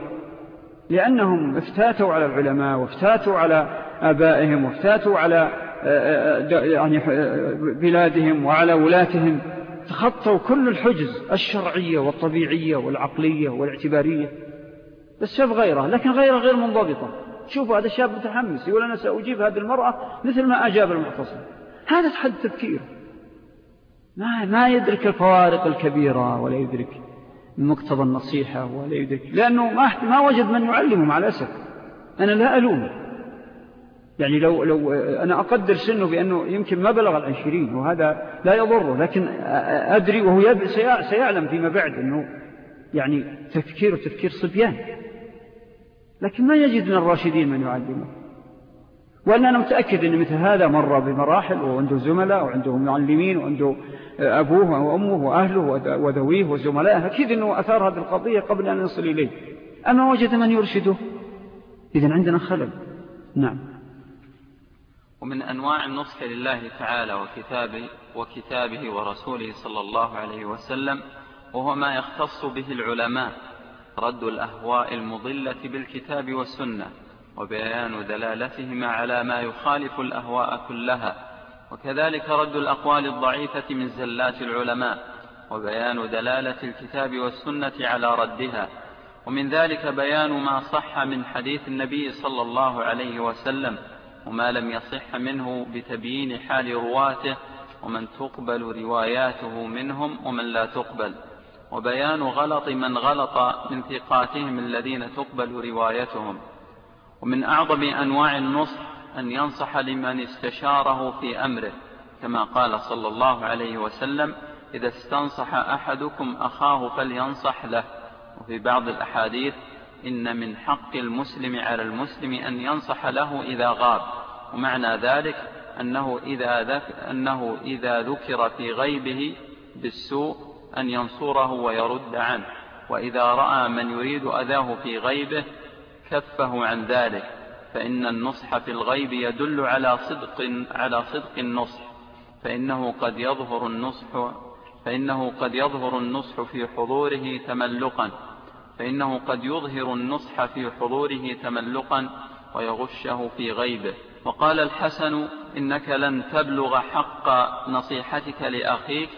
لأنهم افتاتوا على العلماء وافتاتوا على آبائهم وافتاتوا على آه، آه، يعني آه، بلادهم وعلى ولاتهم. تخطوا كل الحجز الشرعية والطبيعية والعقلية والاعتبارية. بس شاف غيره لكن غيره غير منضبطة. شوفوا هذا الشاب متحمس يقول أنا سأجيب هذه المرأة مثل ما أجاب المعتصم. هذا تحد تفكير ما, ما يدرك الفوارق الكبيرة ولا يدرك مقتضى النصيحة ولا يدرك لأنه ما, ما وجد من يعلمه مع الأسف. أنا لا ألومه. يعني لو, لو أنا أقدر سنه بأنه يمكن ما بلغ العشرين وهذا لا يضره لكن أدري وهو سيعلم فيما بعد أنه يعني تفكير تفكير صبيان. لكن ما يجد من الراشدين من يعلمه. وأن أنا متأكد أن مثل هذا مر بمراحل وعنده زملاء وعنده معلمين وعنده أبوه وأمه وأهله وذويه وزملائه. أكيد أنه أثار هذه القضية قبل أن يصل إليه. أما وجد من يرشده؟ إذن عندنا خلل. نعم. ومن أنواع النصح لله تعالى وكتابه, وكتابه ورسوله صلى الله عليه وسلم وهو ما يختص به العلماء. رد الأهواء المضلة بالكتاب والسنة وبيان دلالتهما على ما يخالف الأهواء كلها. وكذلك رد الأقوال الضعيفة من زلات العلماء وبيان دلالة الكتاب والسنة على ردها. ومن ذلك بيان ما صح من حديث النبي صلى الله عليه وسلم وما لم يصح منه بتبيين حال رواته ومن تقبل رواياته منهم ومن لا تقبل. وبيان غلط من غلط من ثقاتهم الذين تقبل روايتهم. ومن أعظم أنواع النصح أن ينصح لمن استشاره في أمره كما قال صلى الله عليه وسلم إذا استنصح أحدكم أخاه فلينصح له. وفي بعض الأحاديث إن من حق المسلم على المسلم أن ينصح له إذا غاب. ومعنى ذلك أنه إذا, أنه إذا ذكر في غيبه بالسوء أن ينصره ويرد عنه وإذا رأى من يريد أذاه في غيبه كفه عن ذلك فإن النصح في الغيب يدل على صدق على صدق النصح فإنه قد يظهر النصح فإنه قد يظهر النصح في حضوره تملقا فإنه قد يظهر النصح في حضوره تملقا ويغشه في غيبه. وقال الحسن إنك لن تبلغ حق نصيحتك لأخيك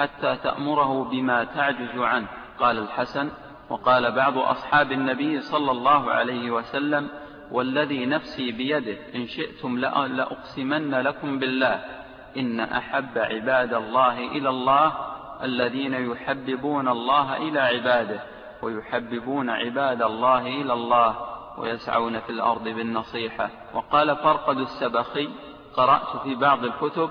حتى تأمره بما تعجز عنه. قال الحسن وقال بعض أصحاب النبي صلى الله عليه وسلم والذي نفسي بيده إن شئتم لأقسمن لكم بالله. إن أحب عباد الله إلى الله الذين يحببون الله إلى عباده ويحببون عباد الله إلى الله ويسعون في الأرض بالنصيحة. وقال فرقد السبخي قرأت في بعض الكتب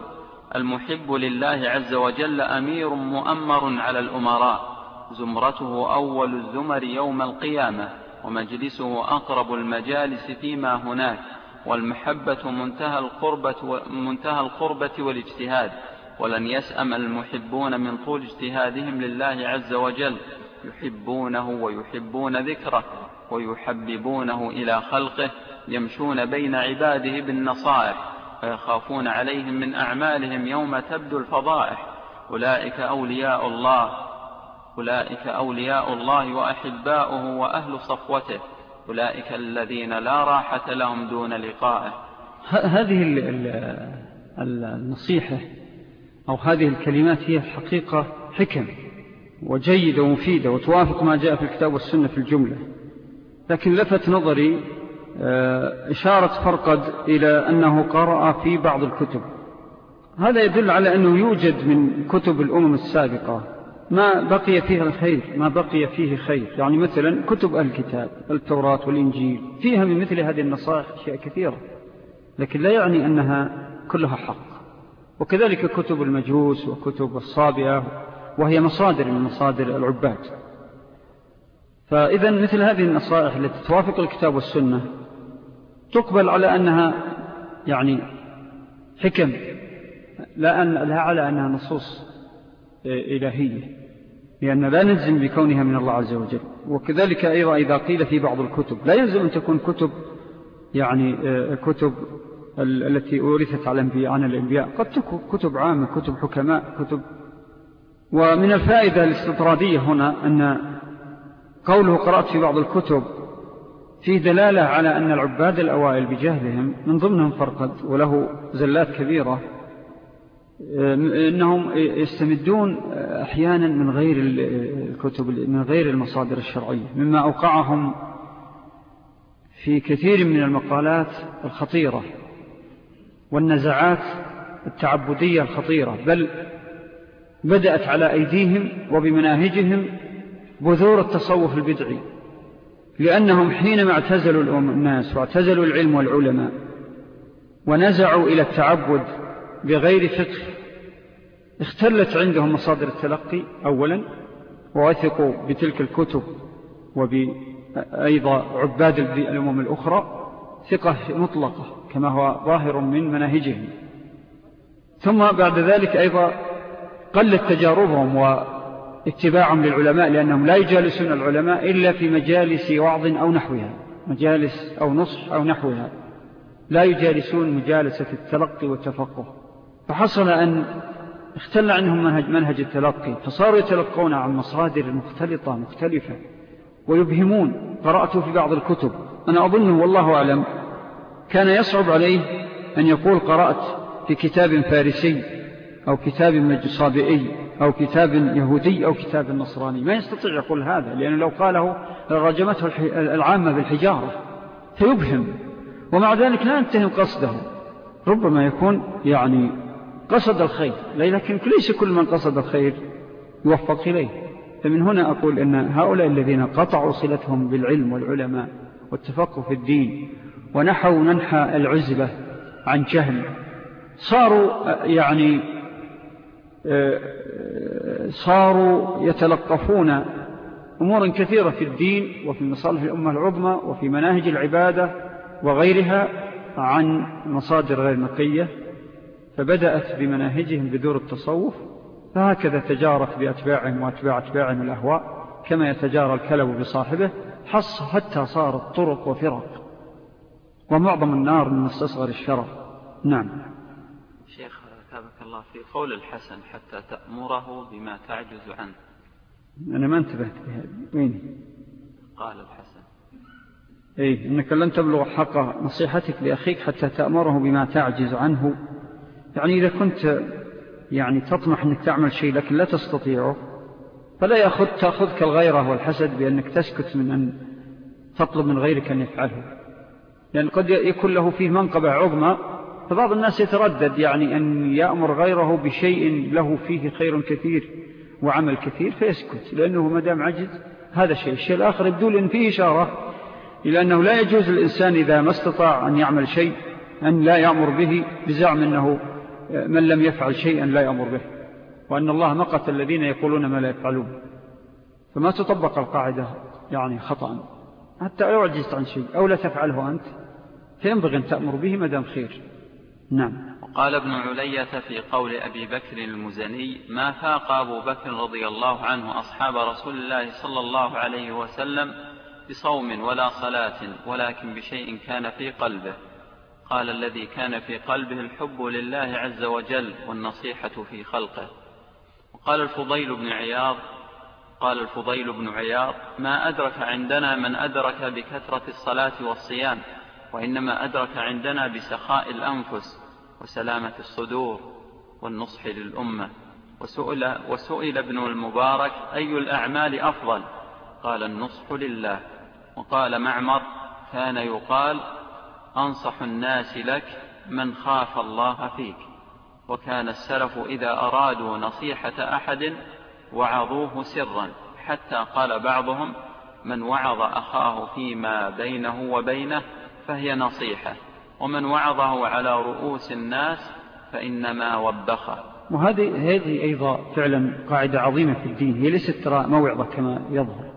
المحب لله عز وجل أمير مؤمر على الأمراء زمرته أول الزمر يوم القيامة ومجلسه أقرب المجالس فيما هناك والمحبة منتهى القربة, منتهى القربة والاجتهاد ولن يسأم المحبون من طول اجتهادهم لله عز وجل يحبونه ويحبون ذكره ويحببونه إلى خلقه يمشون بين عباده بالنصائح ويخافون عليهم من أعمالهم يوم تبدو الفضائح. أولئك أولياء الله. أولئك أولياء الله وأحباؤه وأهل صفوته. أولئك الذين لا راحة لهم دون لقائه. هذه النصيحة أو هذه الكلمات هي الحقيقة حكم وجيدة ومفيدة وتوافق ما جاء في الكتاب والسنة في الجملة. لكن لفت نظري آه، إشارة فرقد إلى أنه قرأ في بعض الكتب. هذا يدل على أنه يوجد من كتب الأمم السابقة. ما بقي فيها الخير ما بقي فيه خير. يعني مثلا كتب الكتاب التوراة والإنجيل فيها من مثل هذه النصائح أشياء كثيرة. لكن لا يعني أنها كلها حق. وكذلك كتب المجوس وكتب الصابئة وهي مصادر من مصادر العباد. فإذا مثل هذه النصائح التي توافق الكتاب والسنة تقبل على أنها يعني حكم لا أن لها على أنها نصوص إلهية لأن لا نلزم بكونها من الله عز وجل. وكذلك أيضا إذا قيل في بعض الكتب لا يلزم أن تكون كتب يعني كتب التي أورثت على الأنبياء عن الأنبياء. قد تكون كتب عامة كتب حكماء كتب. ومن الفائدة الاستطرادية هنا أن قوله قرأت في بعض الكتب فيه دلالة على أن العباد الأوائل بجهلهم من ضمنهم فرقد وله زلات كبيرة أنهم يستمدون أحيانا من غير الكتب من غير المصادر الشرعية مما أوقعهم في كثير من المقالات الخطيرة والنزعات التعبدية الخطيرة بل بدأت على أيديهم وبمناهجهم بذور التصوف البدعي. لأنهم حينما اعتزلوا الناس واعتزلوا العلم والعلماء ونزعوا إلى التعبد بغير فقه اختلت عندهم مصادر التلقي أولا ووثقوا بتلك الكتب وبأيضا عباد الأمم الأخرى ثقة مطلقة كما هو ظاهر من مناهجهم. ثم بعد ذلك أيضا قلت تجاربهم واتباعهم للعلماء لأنهم لا يجالسون العلماء إلا في مجالس وعظ أو نحوها. مجالس أو نصح أو نحوها. لا يجالسون مجالسة التلقي والتفقه. فحصل أن اختل عنهم منهج, منهج التلقي فصاروا يتلقون عن مصادر مختلطة مختلفة ويبهمون. قرأت في بعض الكتب. أنا أظنه والله أعلم كان يصعب عليه أن يقول قرأت في كتاب فارسي أو كتاب مجصابئي أو كتاب يهودي أو كتاب نصراني. ما يستطيع يقول هذا لأنه لو قاله رجمته العامة بالحجارة. فيبهم. ومع ذلك لا ينتهم قصده. ربما يكون يعني قصد الخير لكن ليس كل من قصد الخير يوفق إليه. فمن هنا أقول أن هؤلاء الذين قطعوا صلتهم بالعلم والعلماء والتفقه في الدين ونحوا ننحى العزبة عن جهل صاروا يعني صاروا يتلقفون أمورا كثيرة في الدين وفي مصالح الأمة العظمى وفي مناهج العبادة وغيرها عن مصادر غير نقية فبدأت بمناهجهم بدور التصوف فهكذا تجارت بأتباعهم وأتباع أتباعهم الأهواء كما يتجارى الكلب بصاحبه حص حتى صارت طرق وفرق ومعظم النار من مستصغر الشرف. نعم. الله في قول الحسن حتى تأمره بما تعجز عنه. أنا ما انتبهت بهذا وين؟ قال الحسن. أي إنك لن تبلغ حق نصيحتك لأخيك حتى تأمره بما تعجز عنه. يعني إذا كنت يعني تطمح أنك تعمل شيء لكن لا تستطيعه فلا يأخذ تأخذك الغيرة والحسد بأنك تسكت من أن تطلب من غيرك أن يفعله. لأن قد يكون له فيه منقبة عظمى فبعض الناس يتردد يعني أن يأمر غيره بشيء له فيه خير كثير وعمل كثير فيسكت لأنه مدام عجز هذا الشيء الشيء الآخر يبدو لأن فيه إشارة إلى أنه لا يجوز الإنسان إذا ما استطاع أن يعمل شيء أن لا يأمر به بزعم أنه من لم يفعل شيئا لا يأمر به وأن الله مقت الذين يقولون ما لا يفعلون. فما تطبق القاعدة يعني خطأ حتى لو عجزت عن شيء أو لا تفعله أنت فينبغي أن تأمر به مدام خير. نعم. وقال ابن علية في قول أبي بكر المزني ما فاق أبو بكر رضي الله عنه أصحاب رسول الله صلى الله عليه وسلم بصوم ولا صلاة ولكن بشيء كان في قلبه. قال الذي كان في قلبه الحب لله عز وجل والنصيحة في خلقه. وقال الفضيل بن عياض قال الفضيل بن عياض ما أدرك عندنا من أدرك بكثرة الصلاة والصيام وإنما أدرك عندنا بسخاء الأنفس وسلامة الصدور والنصح للأمة. وسئل, وسئل ابن المبارك أي الأعمال أفضل؟ قال النصح لله. وقال معمر كان يقال أنصح الناس لك من خاف الله فيك. وكان السلف إذا أرادوا نصيحة أحد وعظوه سرا. حتى قال بعضهم من وعظ أخاه فيما بينه وبينه فهي نصيحة. ومن وعظه على رؤوس الناس فإنما وبخه. وهذه هذه أيضا فعلا قاعدة عظيمة في الدين. هي ليست ترى موعظة كما يظهر.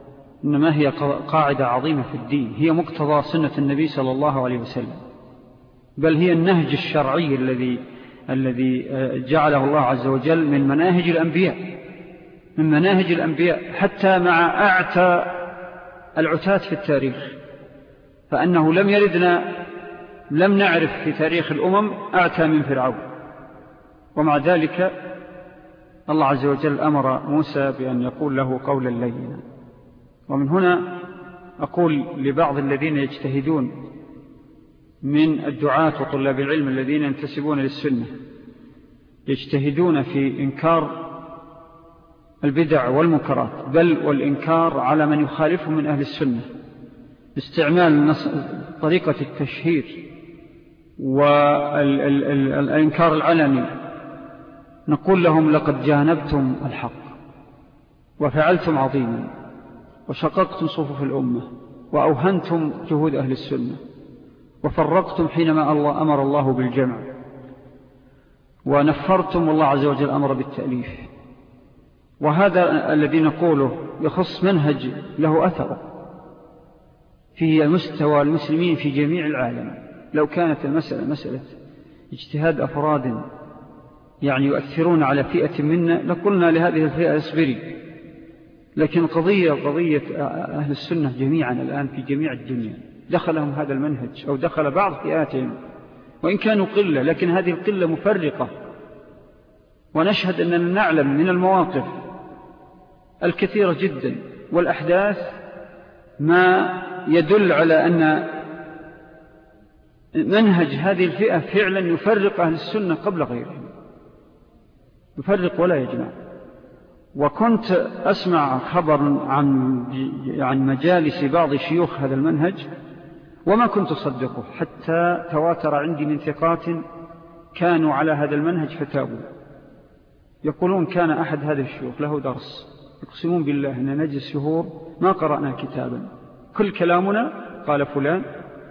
إنما هي قاعدة عظيمة في الدين. هي مقتضى سنة النبي صلى الله عليه وسلم. بل هي النهج الشرعي الذي الذي آه، جعله الله عز وجل من مناهج الأنبياء. من مناهج الأنبياء. حتى مع أعتى العتاة في التاريخ. فأنه لم يردنا لم نعرف في تاريخ الأمم أعتى من فرعون. ومع ذلك الله عز وجل أمر موسى بأن يقول له قولا لينا. ومن هنا أقول لبعض الذين يجتهدون من الدعاة وطلاب العلم الذين ينتسبون للسنة يجتهدون في إنكار البدع والمنكرات بل والإنكار على من يخالفه من أهل السنة. باستعمال طريقة التشهير والإنكار العلني. نقول لهم لقد جانبتم الحق وفعلتم عظيما وشققتم صفوف الأمة وأوهنتم جهود أهل السنة وفرقتم حينما الله أمر الله بالجمع ونفرتم الله عز وجل أمر بالتأليف. وهذا الذي نقوله يخص منهج له أثر. في مستوى المسلمين في جميع العالم. لو كانت المسألة مسألة اجتهاد أفراد يعني يؤثرون على فئة منا لقلنا لهذه الفئة اصبري. لكن قضية قضية أهل السنة جميعا الآن في جميع الدنيا. دخلهم هذا المنهج أو دخل بعض فئاتهم. وإن كانوا قلة لكن هذه القلة مفرقة. ونشهد أننا نعلم من المواقف الكثيرة جدا والأحداث ما يدل على أن منهج هذه الفئة فعلا يفرق أهل السنة قبل غيرهم. يفرق ولا يجمع. وكنت أسمع خبر عن, عن مجالس بعض شيوخ هذا المنهج وما كنت أصدقه حتى تواتر عندي من ثقات كانوا على هذا المنهج فتابوا. يقولون كان أحد هذا الشيوخ له درس. يقسمون بالله أن نجلس شهور ما قرأنا كتابا. كل كلامنا قال فلان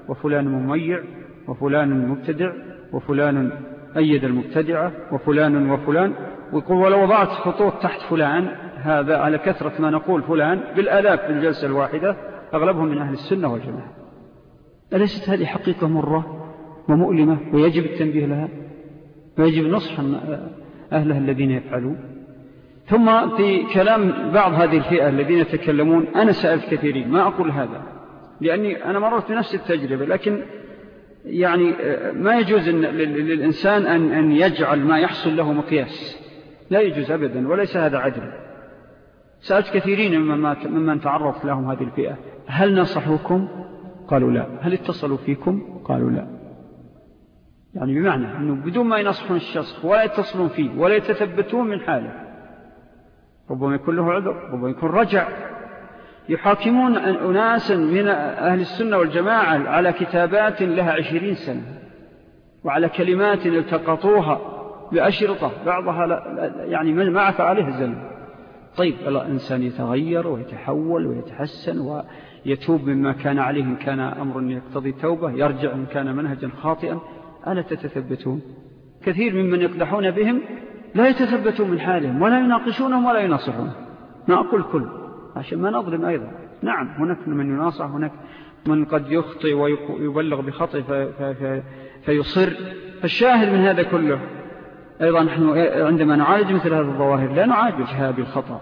وفلان مميع وفلان مبتدع وفلان أيد المبتدعة وفلان وفلان ويقول ولو وضعت خطوط تحت فلان هذا على كثرة ما نقول فلان بالآلاف في الجلسة الواحدة أغلبهم من أهل السنة والجماعة. أليست هذه حقيقة مرة ومؤلمة ويجب التنبيه لها؟ ويجب نصح أهلها الذين يفعلون؟ ثم في كلام بعض هذه الفئة الذين يتكلمون أنا سألت كثيرين ما أقول هذا؟ لأني أنا مررت بنفس التجربة لكن يعني ما يجوز للإنسان أن, أن يجعل ما يحصل له مقياس. لا يجوز أبدا وليس هذا عدل. سألت كثيرين ممن تعرضت لهم هذه الفئة. هل نصحوكم؟ قالوا لا. هل اتصلوا فيكم؟ قالوا لا. يعني بمعنى أنه بدون ما ينصحون الشخص ولا يتصلون فيه ولا يتثبتون من حاله. ربما يكون له عذر ربما يكون رجع. يحاكمون أناسا من أهل السنة والجماعة على كتابات لها عشرين سنة وعلى كلمات التقطوها بأشرطة بعضها يعني ما عفى عليه الزمن طيب الإنسان يتغير ويتحول ويتحسن ويتوب مما كان عليه إن كان أمر يقتضي توبة يرجع إن كان منهجا خاطئا. ألا تتثبتون؟ كثير ممن يقدحون بهم لا يتثبتون من حالهم ولا يناقشونهم ولا يناصحون ما أقول كل. عشان ما نظلم أيضا. نعم هناك من يناصح هناك من قد يخطئ ويبلغ بخطئ فيصر. فالشاهد من هذا كله أيضا نحن عندما نعالج مثل هذه الظواهر لا نعالجها بالخطأ.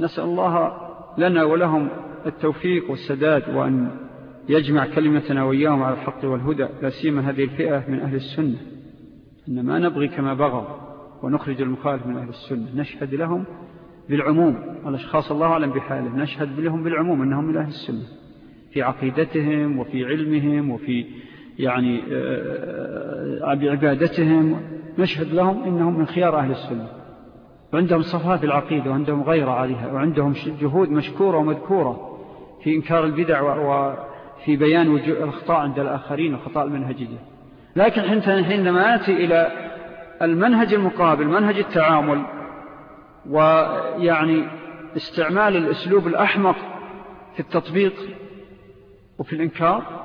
نسأل الله لنا ولهم التوفيق والسداد وأن يجمع كلمتنا وإياهم على الحق والهدى. لا سيما هذه الفئة من أهل السنة. إنما نبغي كما بغوا ونخرج المخالف من أهل السنة. نشهد لهم بالعموم. الأشخاص الله أعلم بحاله نشهد لهم بالعموم أنهم من أهل السنة. في عقيدتهم وفي علمهم وفي يعني آه، بعبادتهم. نشهد لهم إنهم من خيار أهل السنة. وعندهم صفات العقيدة وعندهم غير عليها وعندهم جهود مشكورة ومذكورة في إنكار البدع وفي بيان الأخطاء عند الآخرين وخطاء المنهجية لكن حينما آتي إلى المنهج المقابل منهج التعامل ويعني استعمال الأسلوب الأحمق في التطبيق وفي الإنكار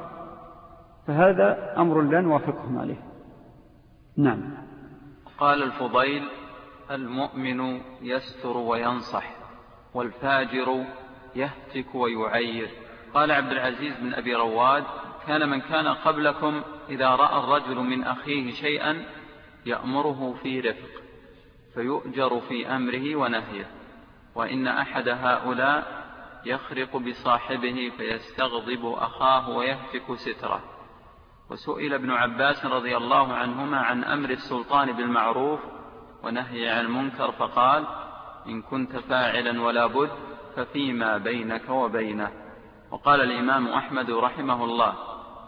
فهذا أمر لا نوافقهم عليه. نعم. قال الفضيل المؤمن يستر وينصح والفاجر يهتك ويعير. قال عبد العزيز بن أبي رواد كان من كان قبلكم إذا رأى الرجل من أخيه شيئا يأمره في رفق فيؤجر في أمره ونهيه وإن أحد هؤلاء يخرق بصاحبه فيستغضب أخاه ويهتك ستره. وسئل ابن عباس رضي الله عنهما عن أمر السلطان بالمعروف ونهي عن المنكر فقال إن كنت فاعلا ولا بد ففيما بينك وبينه. وقال الإمام أحمد رحمه الله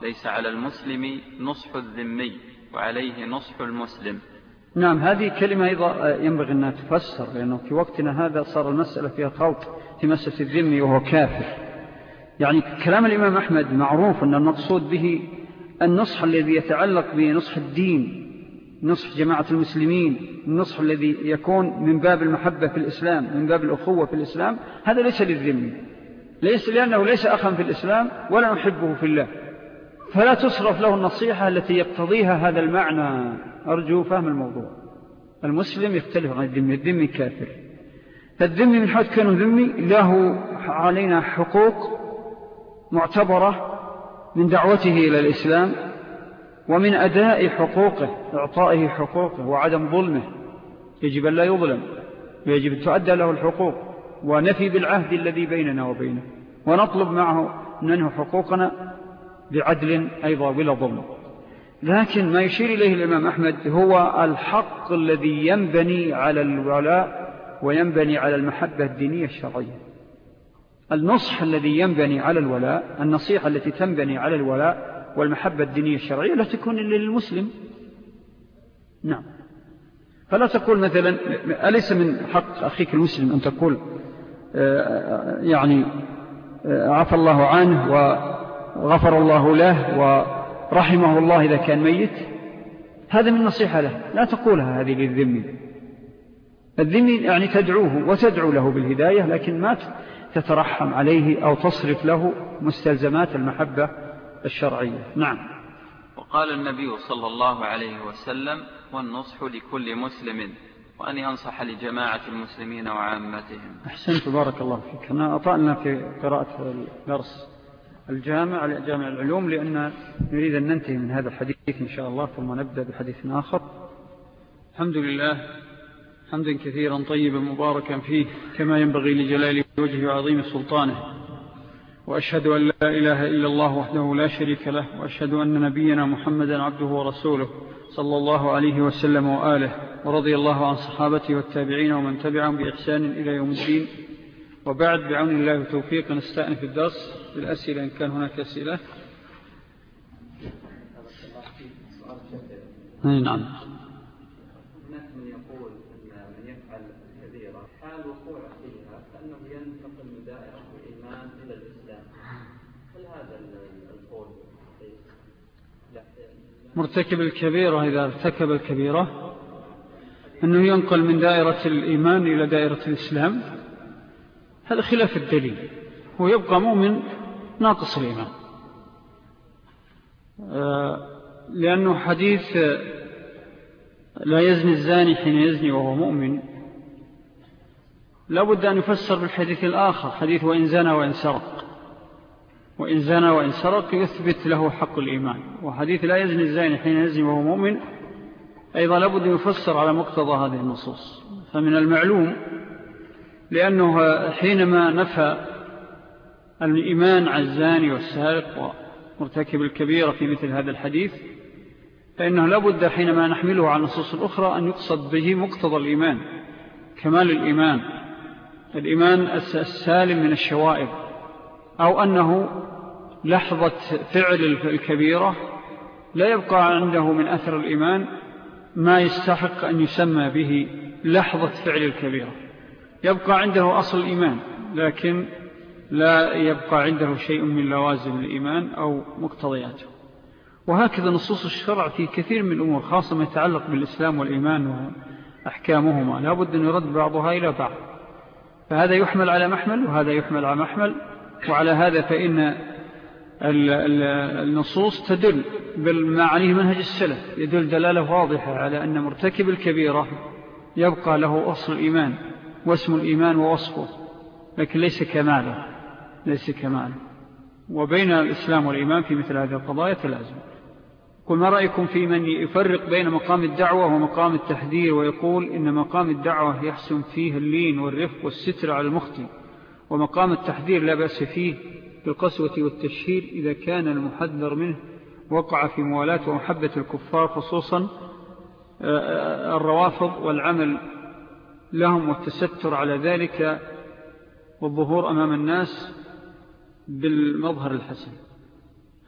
ليس على المسلم نصح الذمي. وعليه نصح المسلم. نعم هذه كلمة أيضا ينبغي أنها تفسر لأنه في وقتنا هذا صار المسألة فيها خلط في مسألة الذمي وهو كافر. يعني كلام الإمام أحمد معروف أن المقصود به النصح الذي يتعلق بنصح الدين نصح جماعة المسلمين النصح الذي يكون من باب المحبة في الإسلام من باب الأخوة في الإسلام هذا ليس للذمي ليس لأنه ليس أخا في الإسلام ولا نحبه في الله. فلا تصرف له النصيحة التي يقتضيها هذا المعنى. أرجو فهم الموضوع. المسلم يختلف عن الذمي. الذمي كافر. فالذمي من حيث كانوا ذمي له علينا حقوق معتبرة من دعوته إلى الإسلام ومن أداء حقوقه إعطائه حقوقه وعدم ظلمه. يجب أن لا يظلم. ويجب أن تؤدى له الحقوق. ونفي بالعهد الذي بيننا وبينه. ونطلب معه منه حقوقنا بعدل أيضا بلا ظلم. لكن ما يشير إليه الإمام أحمد هو الحق الذي ينبني على الولاء وينبني على المحبة الدينية الشرعية. النصح الذي ينبني على الولاء النصيحة التي تنبني على الولاء والمحبة الدينية الشرعية لا تكون إلا للمسلم. نعم. فلا تقول مثلا أليس من حق أخيك المسلم أن تقول آه، يعني آه، عفى الله عنه وغفر الله له ورحمه الله إذا كان ميت هذا من نصيحة له لا تقولها هذه للذمي الذمي يعني تدعوه وتدعو له بالهداية لكن ما تترحم عليه أو تصرف له مستلزمات المحبة الشرعية. نعم. وقال النبي صلى الله عليه وسلم والنصح لكل مسلم وأن ينصح لجماعة المسلمين وعامتهم. أحسنت بارك الله فيك. أنا أطأنا في قراءة الدرس. الجامع جامع العلوم لأن نريد أن ننتهي من هذا الحديث إن شاء الله ثم نبدأ بحديث آخر. الحمد لله حمدا كثيرا طيبا مباركا فيه كما ينبغي لجلال وجهه وعظيم سلطانه. وأشهد أن لا إله إلا الله وحده لا شريك له وأشهد أن نبينا محمدا عبده ورسوله صلى الله عليه وسلم وآله ورضي الله عن صحابته والتابعين ومن تبعهم بإحسان إلى يوم الدين. وبعد بعون الله وتوفيق نستأنف الدرس. بالأسئلة إن كان هناك أسئلة. نعم. مرتكب الكبيرة إذا ارتكب الكبيرة أنه ينقل من دائرة الإيمان إلى دائرة الإسلام. هذا خلاف الدليل. هو يبقى مؤمن ناقص الإيمان. آه، لأنه حديث لا يزني الزاني حين يزني وهو مؤمن. لابد أن يفسر بالحديث الآخر حديث وإن زنى وإن سرق. وإن زنى وإن سرق يثبت له حق الإيمان. وحديث لا يزني الزاني حين يزني وهو مؤمن أيضا لابد يفسر على مقتضى هذه النصوص. فمن المعلوم لأنه حينما نفى الإيمان عن الزاني والسارق ومرتكب الكبيرة في مثل هذا الحديث فإنه لابد حينما نحمله على النصوص الأخرى أن يقصد به مقتضى الإيمان كمال الإيمان الإيمان السالم من الشوائب أو أنه لحظة فعل الكبيرة لا يبقى عنده من أثر الإيمان ما يستحق أن يسمى به لحظة فعل الكبيرة. يبقى عنده أصل الإيمان لكن لا يبقى عنده شيء من لوازم الإيمان أو مقتضياته. وهكذا نصوص الشرع في كثير من الأمور خاصة ما يتعلق بالإسلام والإيمان أحكامهما لا بد أن يرد بعضها إلى بعض. فهذا يحمل على محمل وهذا يحمل على محمل وعلى هذا فإن النصوص تدل بما عليه منهج السلف. يدل دلالة واضحة على أن مرتكب الكبيرة يبقى له أصل الإيمان. واسم الإيمان ووصفه لكن ليس كماله ليس كماله. وبين الإسلام والإيمان في مثل هذه القضايا تلازم. قل ما رأيكم في من يفرق بين مقام الدعوة ومقام التحذير ويقول إن مقام الدعوة يحسن فيه اللين والرفق والستر على المخطي ومقام التحذير لا بأس فيه بالقسوة والتشهير إذا كان المحذر منه وقع في موالاة ومحبة الكفار خصوصا آه، آه، الروافض والعمل لهم والتستر على ذلك والظهور أمام الناس بالمظهر الحسن.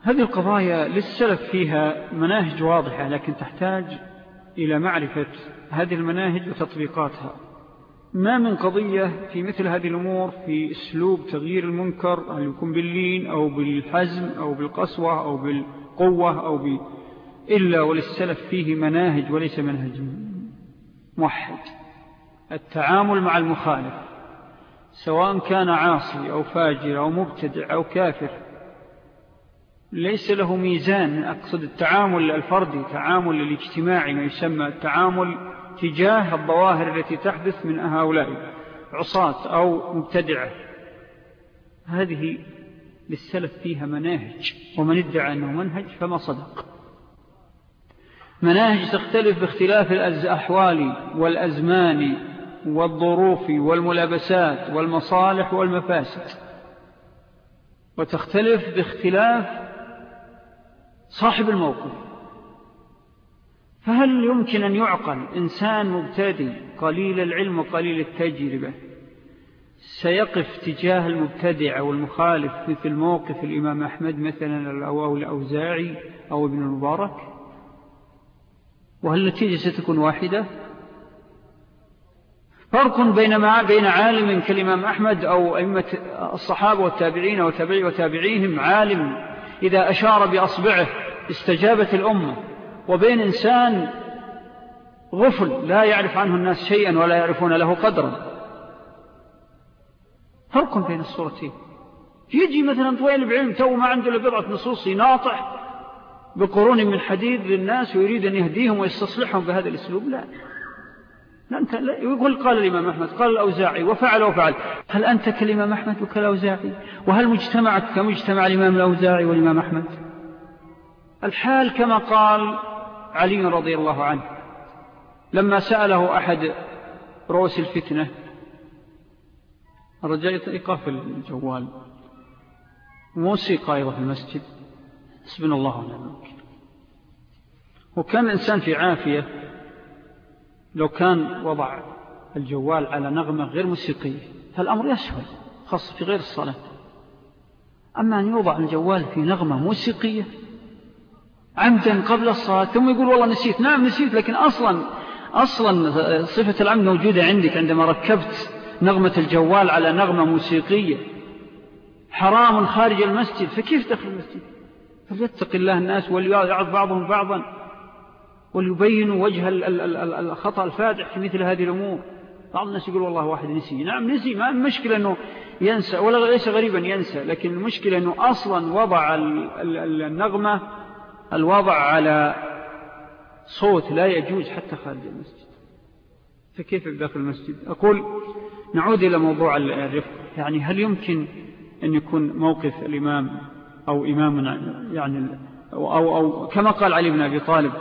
هذه القضايا للسلف فيها مناهج واضحة لكن تحتاج إلى معرفة هذه المناهج وتطبيقاتها. ما من قضية في مثل هذه الأمور في أسلوب تغيير المنكر هل يكون باللين أو بالحزم أو بالقسوة أو بالقوة أو ب... إلا وللسلف فيه مناهج وليس منهج موحد. التعامل مع المخالف سواء كان عاصي أو فاجر أو مبتدع أو كافر. ليس له ميزان أقصد التعامل الفردي تعامل الاجتماعي ما يسمى التعامل تجاه الظواهر التي تحدث من هؤلاء عصاة أو مبتدعة. هذه للسلف فيها مناهج ومن ادعى أنه منهج فما صدق. مناهج تختلف باختلاف الأحوال والأزمان. والظروف والملابسات والمصالح والمفاسد. وتختلف باختلاف صاحب الموقف. فهل يمكن أن يعقل إنسان مبتدي قليل العلم وقليل التجربة سيقف تجاه المبتدع والمخالف مثل موقف الإمام أحمد مثلا أو الأوزاعي أو ابن المبارك؟ وهل النتيجة ستكون واحدة؟ فرق بين ما بين عالم كالإمام أحمد أو أئمة الصحابة والتابعين وتابعي وتابعيهم عالم إذا أشار بأصبعه استجابت الأمة. وبين إنسان غفل لا يعرف عنه الناس شيئا ولا يعرفون له قدرا. فرق بين الصورتين. يجي مثلا طويل بعلم تو ما عنده لبضعة نصوص يناطح بقرون من حديد للناس ويريد أن يهديهم ويستصلحهم بهذا الأسلوب. لا. أنت يقول قال الإمام أحمد قال الأوزاعي وفعل وفعل. هل أنت كالإمام أحمد وكالأوزاعي؟ وهل مجتمعك كمجتمع الإمام الأوزاعي والإمام أحمد؟ الحال كما قال علي رضي الله عنه لما سأله أحد رؤوس الفتنة يطلق في الجوال موسيقى أيضا في المسجد حسبنا الله ونعم وكان الإنسان في عافية لو كان وضع الجوال على نغمة غير موسيقية فالأمر يسهل خاصة في غير الصلاة. أما أن يوضع الجوال في نغمة موسيقية عمدا قبل الصلاة ثم يقول والله نسيت نعم نسيت لكن أصلا أصلا صفة العمد موجودة عندك عندما ركبت نغمة الجوال على نغمة موسيقية. حرام خارج المسجد فكيف دخل المسجد؟ فليتق الله الناس وليعظ بعضهم بعضا. وليبينوا وجه الخطأ الفادح في مثل هذه الأمور. بعض الناس يقول والله واحد نسي. نعم نسي. ما المشكلة أنه ينسى ولا ليس غريبا ينسى لكن المشكلة أنه أصلا وضع النغمة الوضع على صوت لا يجوز حتى خارج المسجد. فكيف داخل المسجد؟ أقول نعود إلى موضوع الرفق. يعني هل يمكن أن يكون موقف الإمام أو إمامنا يعني أو, أو, أو كما قال علي بن أبي طالب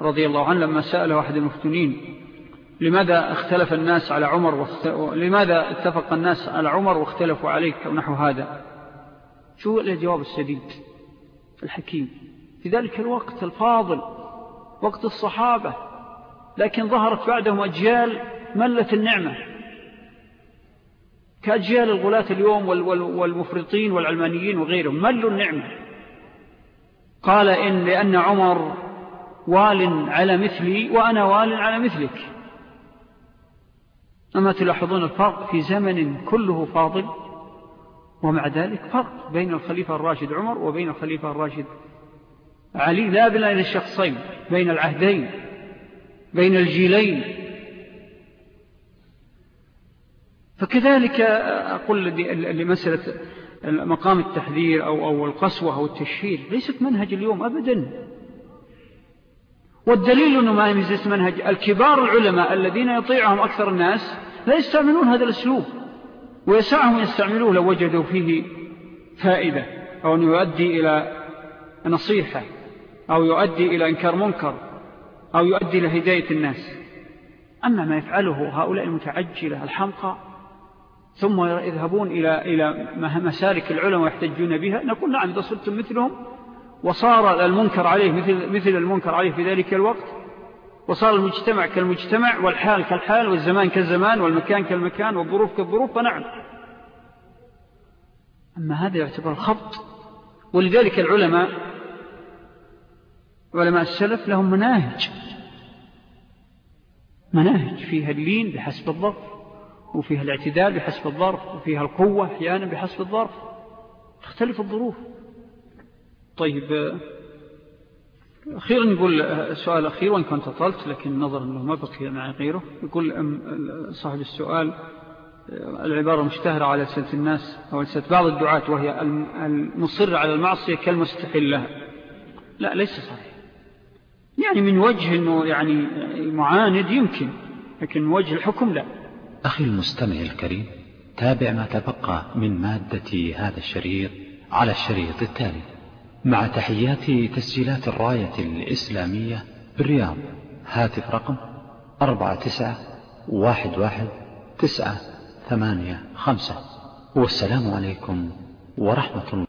رضي الله عنه لما سأل واحد المفتنين لماذا اختلف الناس على عمر واخت... لماذا اتفق الناس على عمر واختلفوا عليك أو نحو هذا؟ شو الجواب السديد؟ الحكيم. في ذلك الوقت الفاضل وقت الصحابة لكن ظهرت بعدهم أجيال ملت النعمة. كأجيال الغلاة اليوم والمفرطين والعلمانيين وغيرهم ملوا النعمة. قال إن لأن عمر وال على مثلي وأنا وال على مثلك. أما تلاحظون الفرق في زمن كله فاضل ومع ذلك فرق بين الخليفة الراشد عمر وبين الخليفة الراشد علي لا بين الشخصين بين العهدين بين الجيلين. فكذلك أقول لمسألة مقام التحذير أو, أو القسوة أو التشهير ليست منهج اليوم أبدا. والدليل أنه ما يمزيس منهج الكبار العلماء الذين يطيعهم أكثر الناس لا يستعملون هذا الأسلوب ويسعهم يستعملوه لو وجدوا فيه فائدة أو أنه يؤدي إلى نصيحة أو يؤدي إلى إنكار منكر أو يؤدي إلى هداية الناس. أما ما يفعله هؤلاء المتعجلة الحمقى ثم يذهبون إلى, إلى مسارك العلماء ويحتجون بها نقول نعم إذا صرتم مثلهم وصار المنكر عليه مثل, مثل المنكر عليه في ذلك الوقت وصار المجتمع كالمجتمع والحال كالحال والزمان كالزمان والمكان كالمكان والظروف كالظروف فنعم. أما هذا يعتبر خط ولذلك العلماء علماء السلف لهم مناهج. مناهج فيها اللين بحسب الظرف وفيها الاعتدال بحسب الظرف وفيها القوة أحيانا بحسب الظرف. تختلف الظروف. طيب أخيرا يقول سؤال أخير وإن كنت طلت لكن نظرا أنه ما بقي معي غيره يقول صاحب السؤال العبارة مشتهرة على سنة الناس أو سنة بعض الدعاة وهي المصر على المعصية كالمستحل لها لا ليس صحيح. يعني من وجه أنه يعني معاند يمكن لكن من وجه الحكم لا. أخي المستمع الكريم تابع ما تبقى من مادة هذا الشريط على الشريط التالي. مع تحيات تسجيلات الراية الإسلامية بالرياض. هاتف رقم أربعة تسعة واحد واحد تسعة ثمانية خمسة. والسلام عليكم ورحمة الله.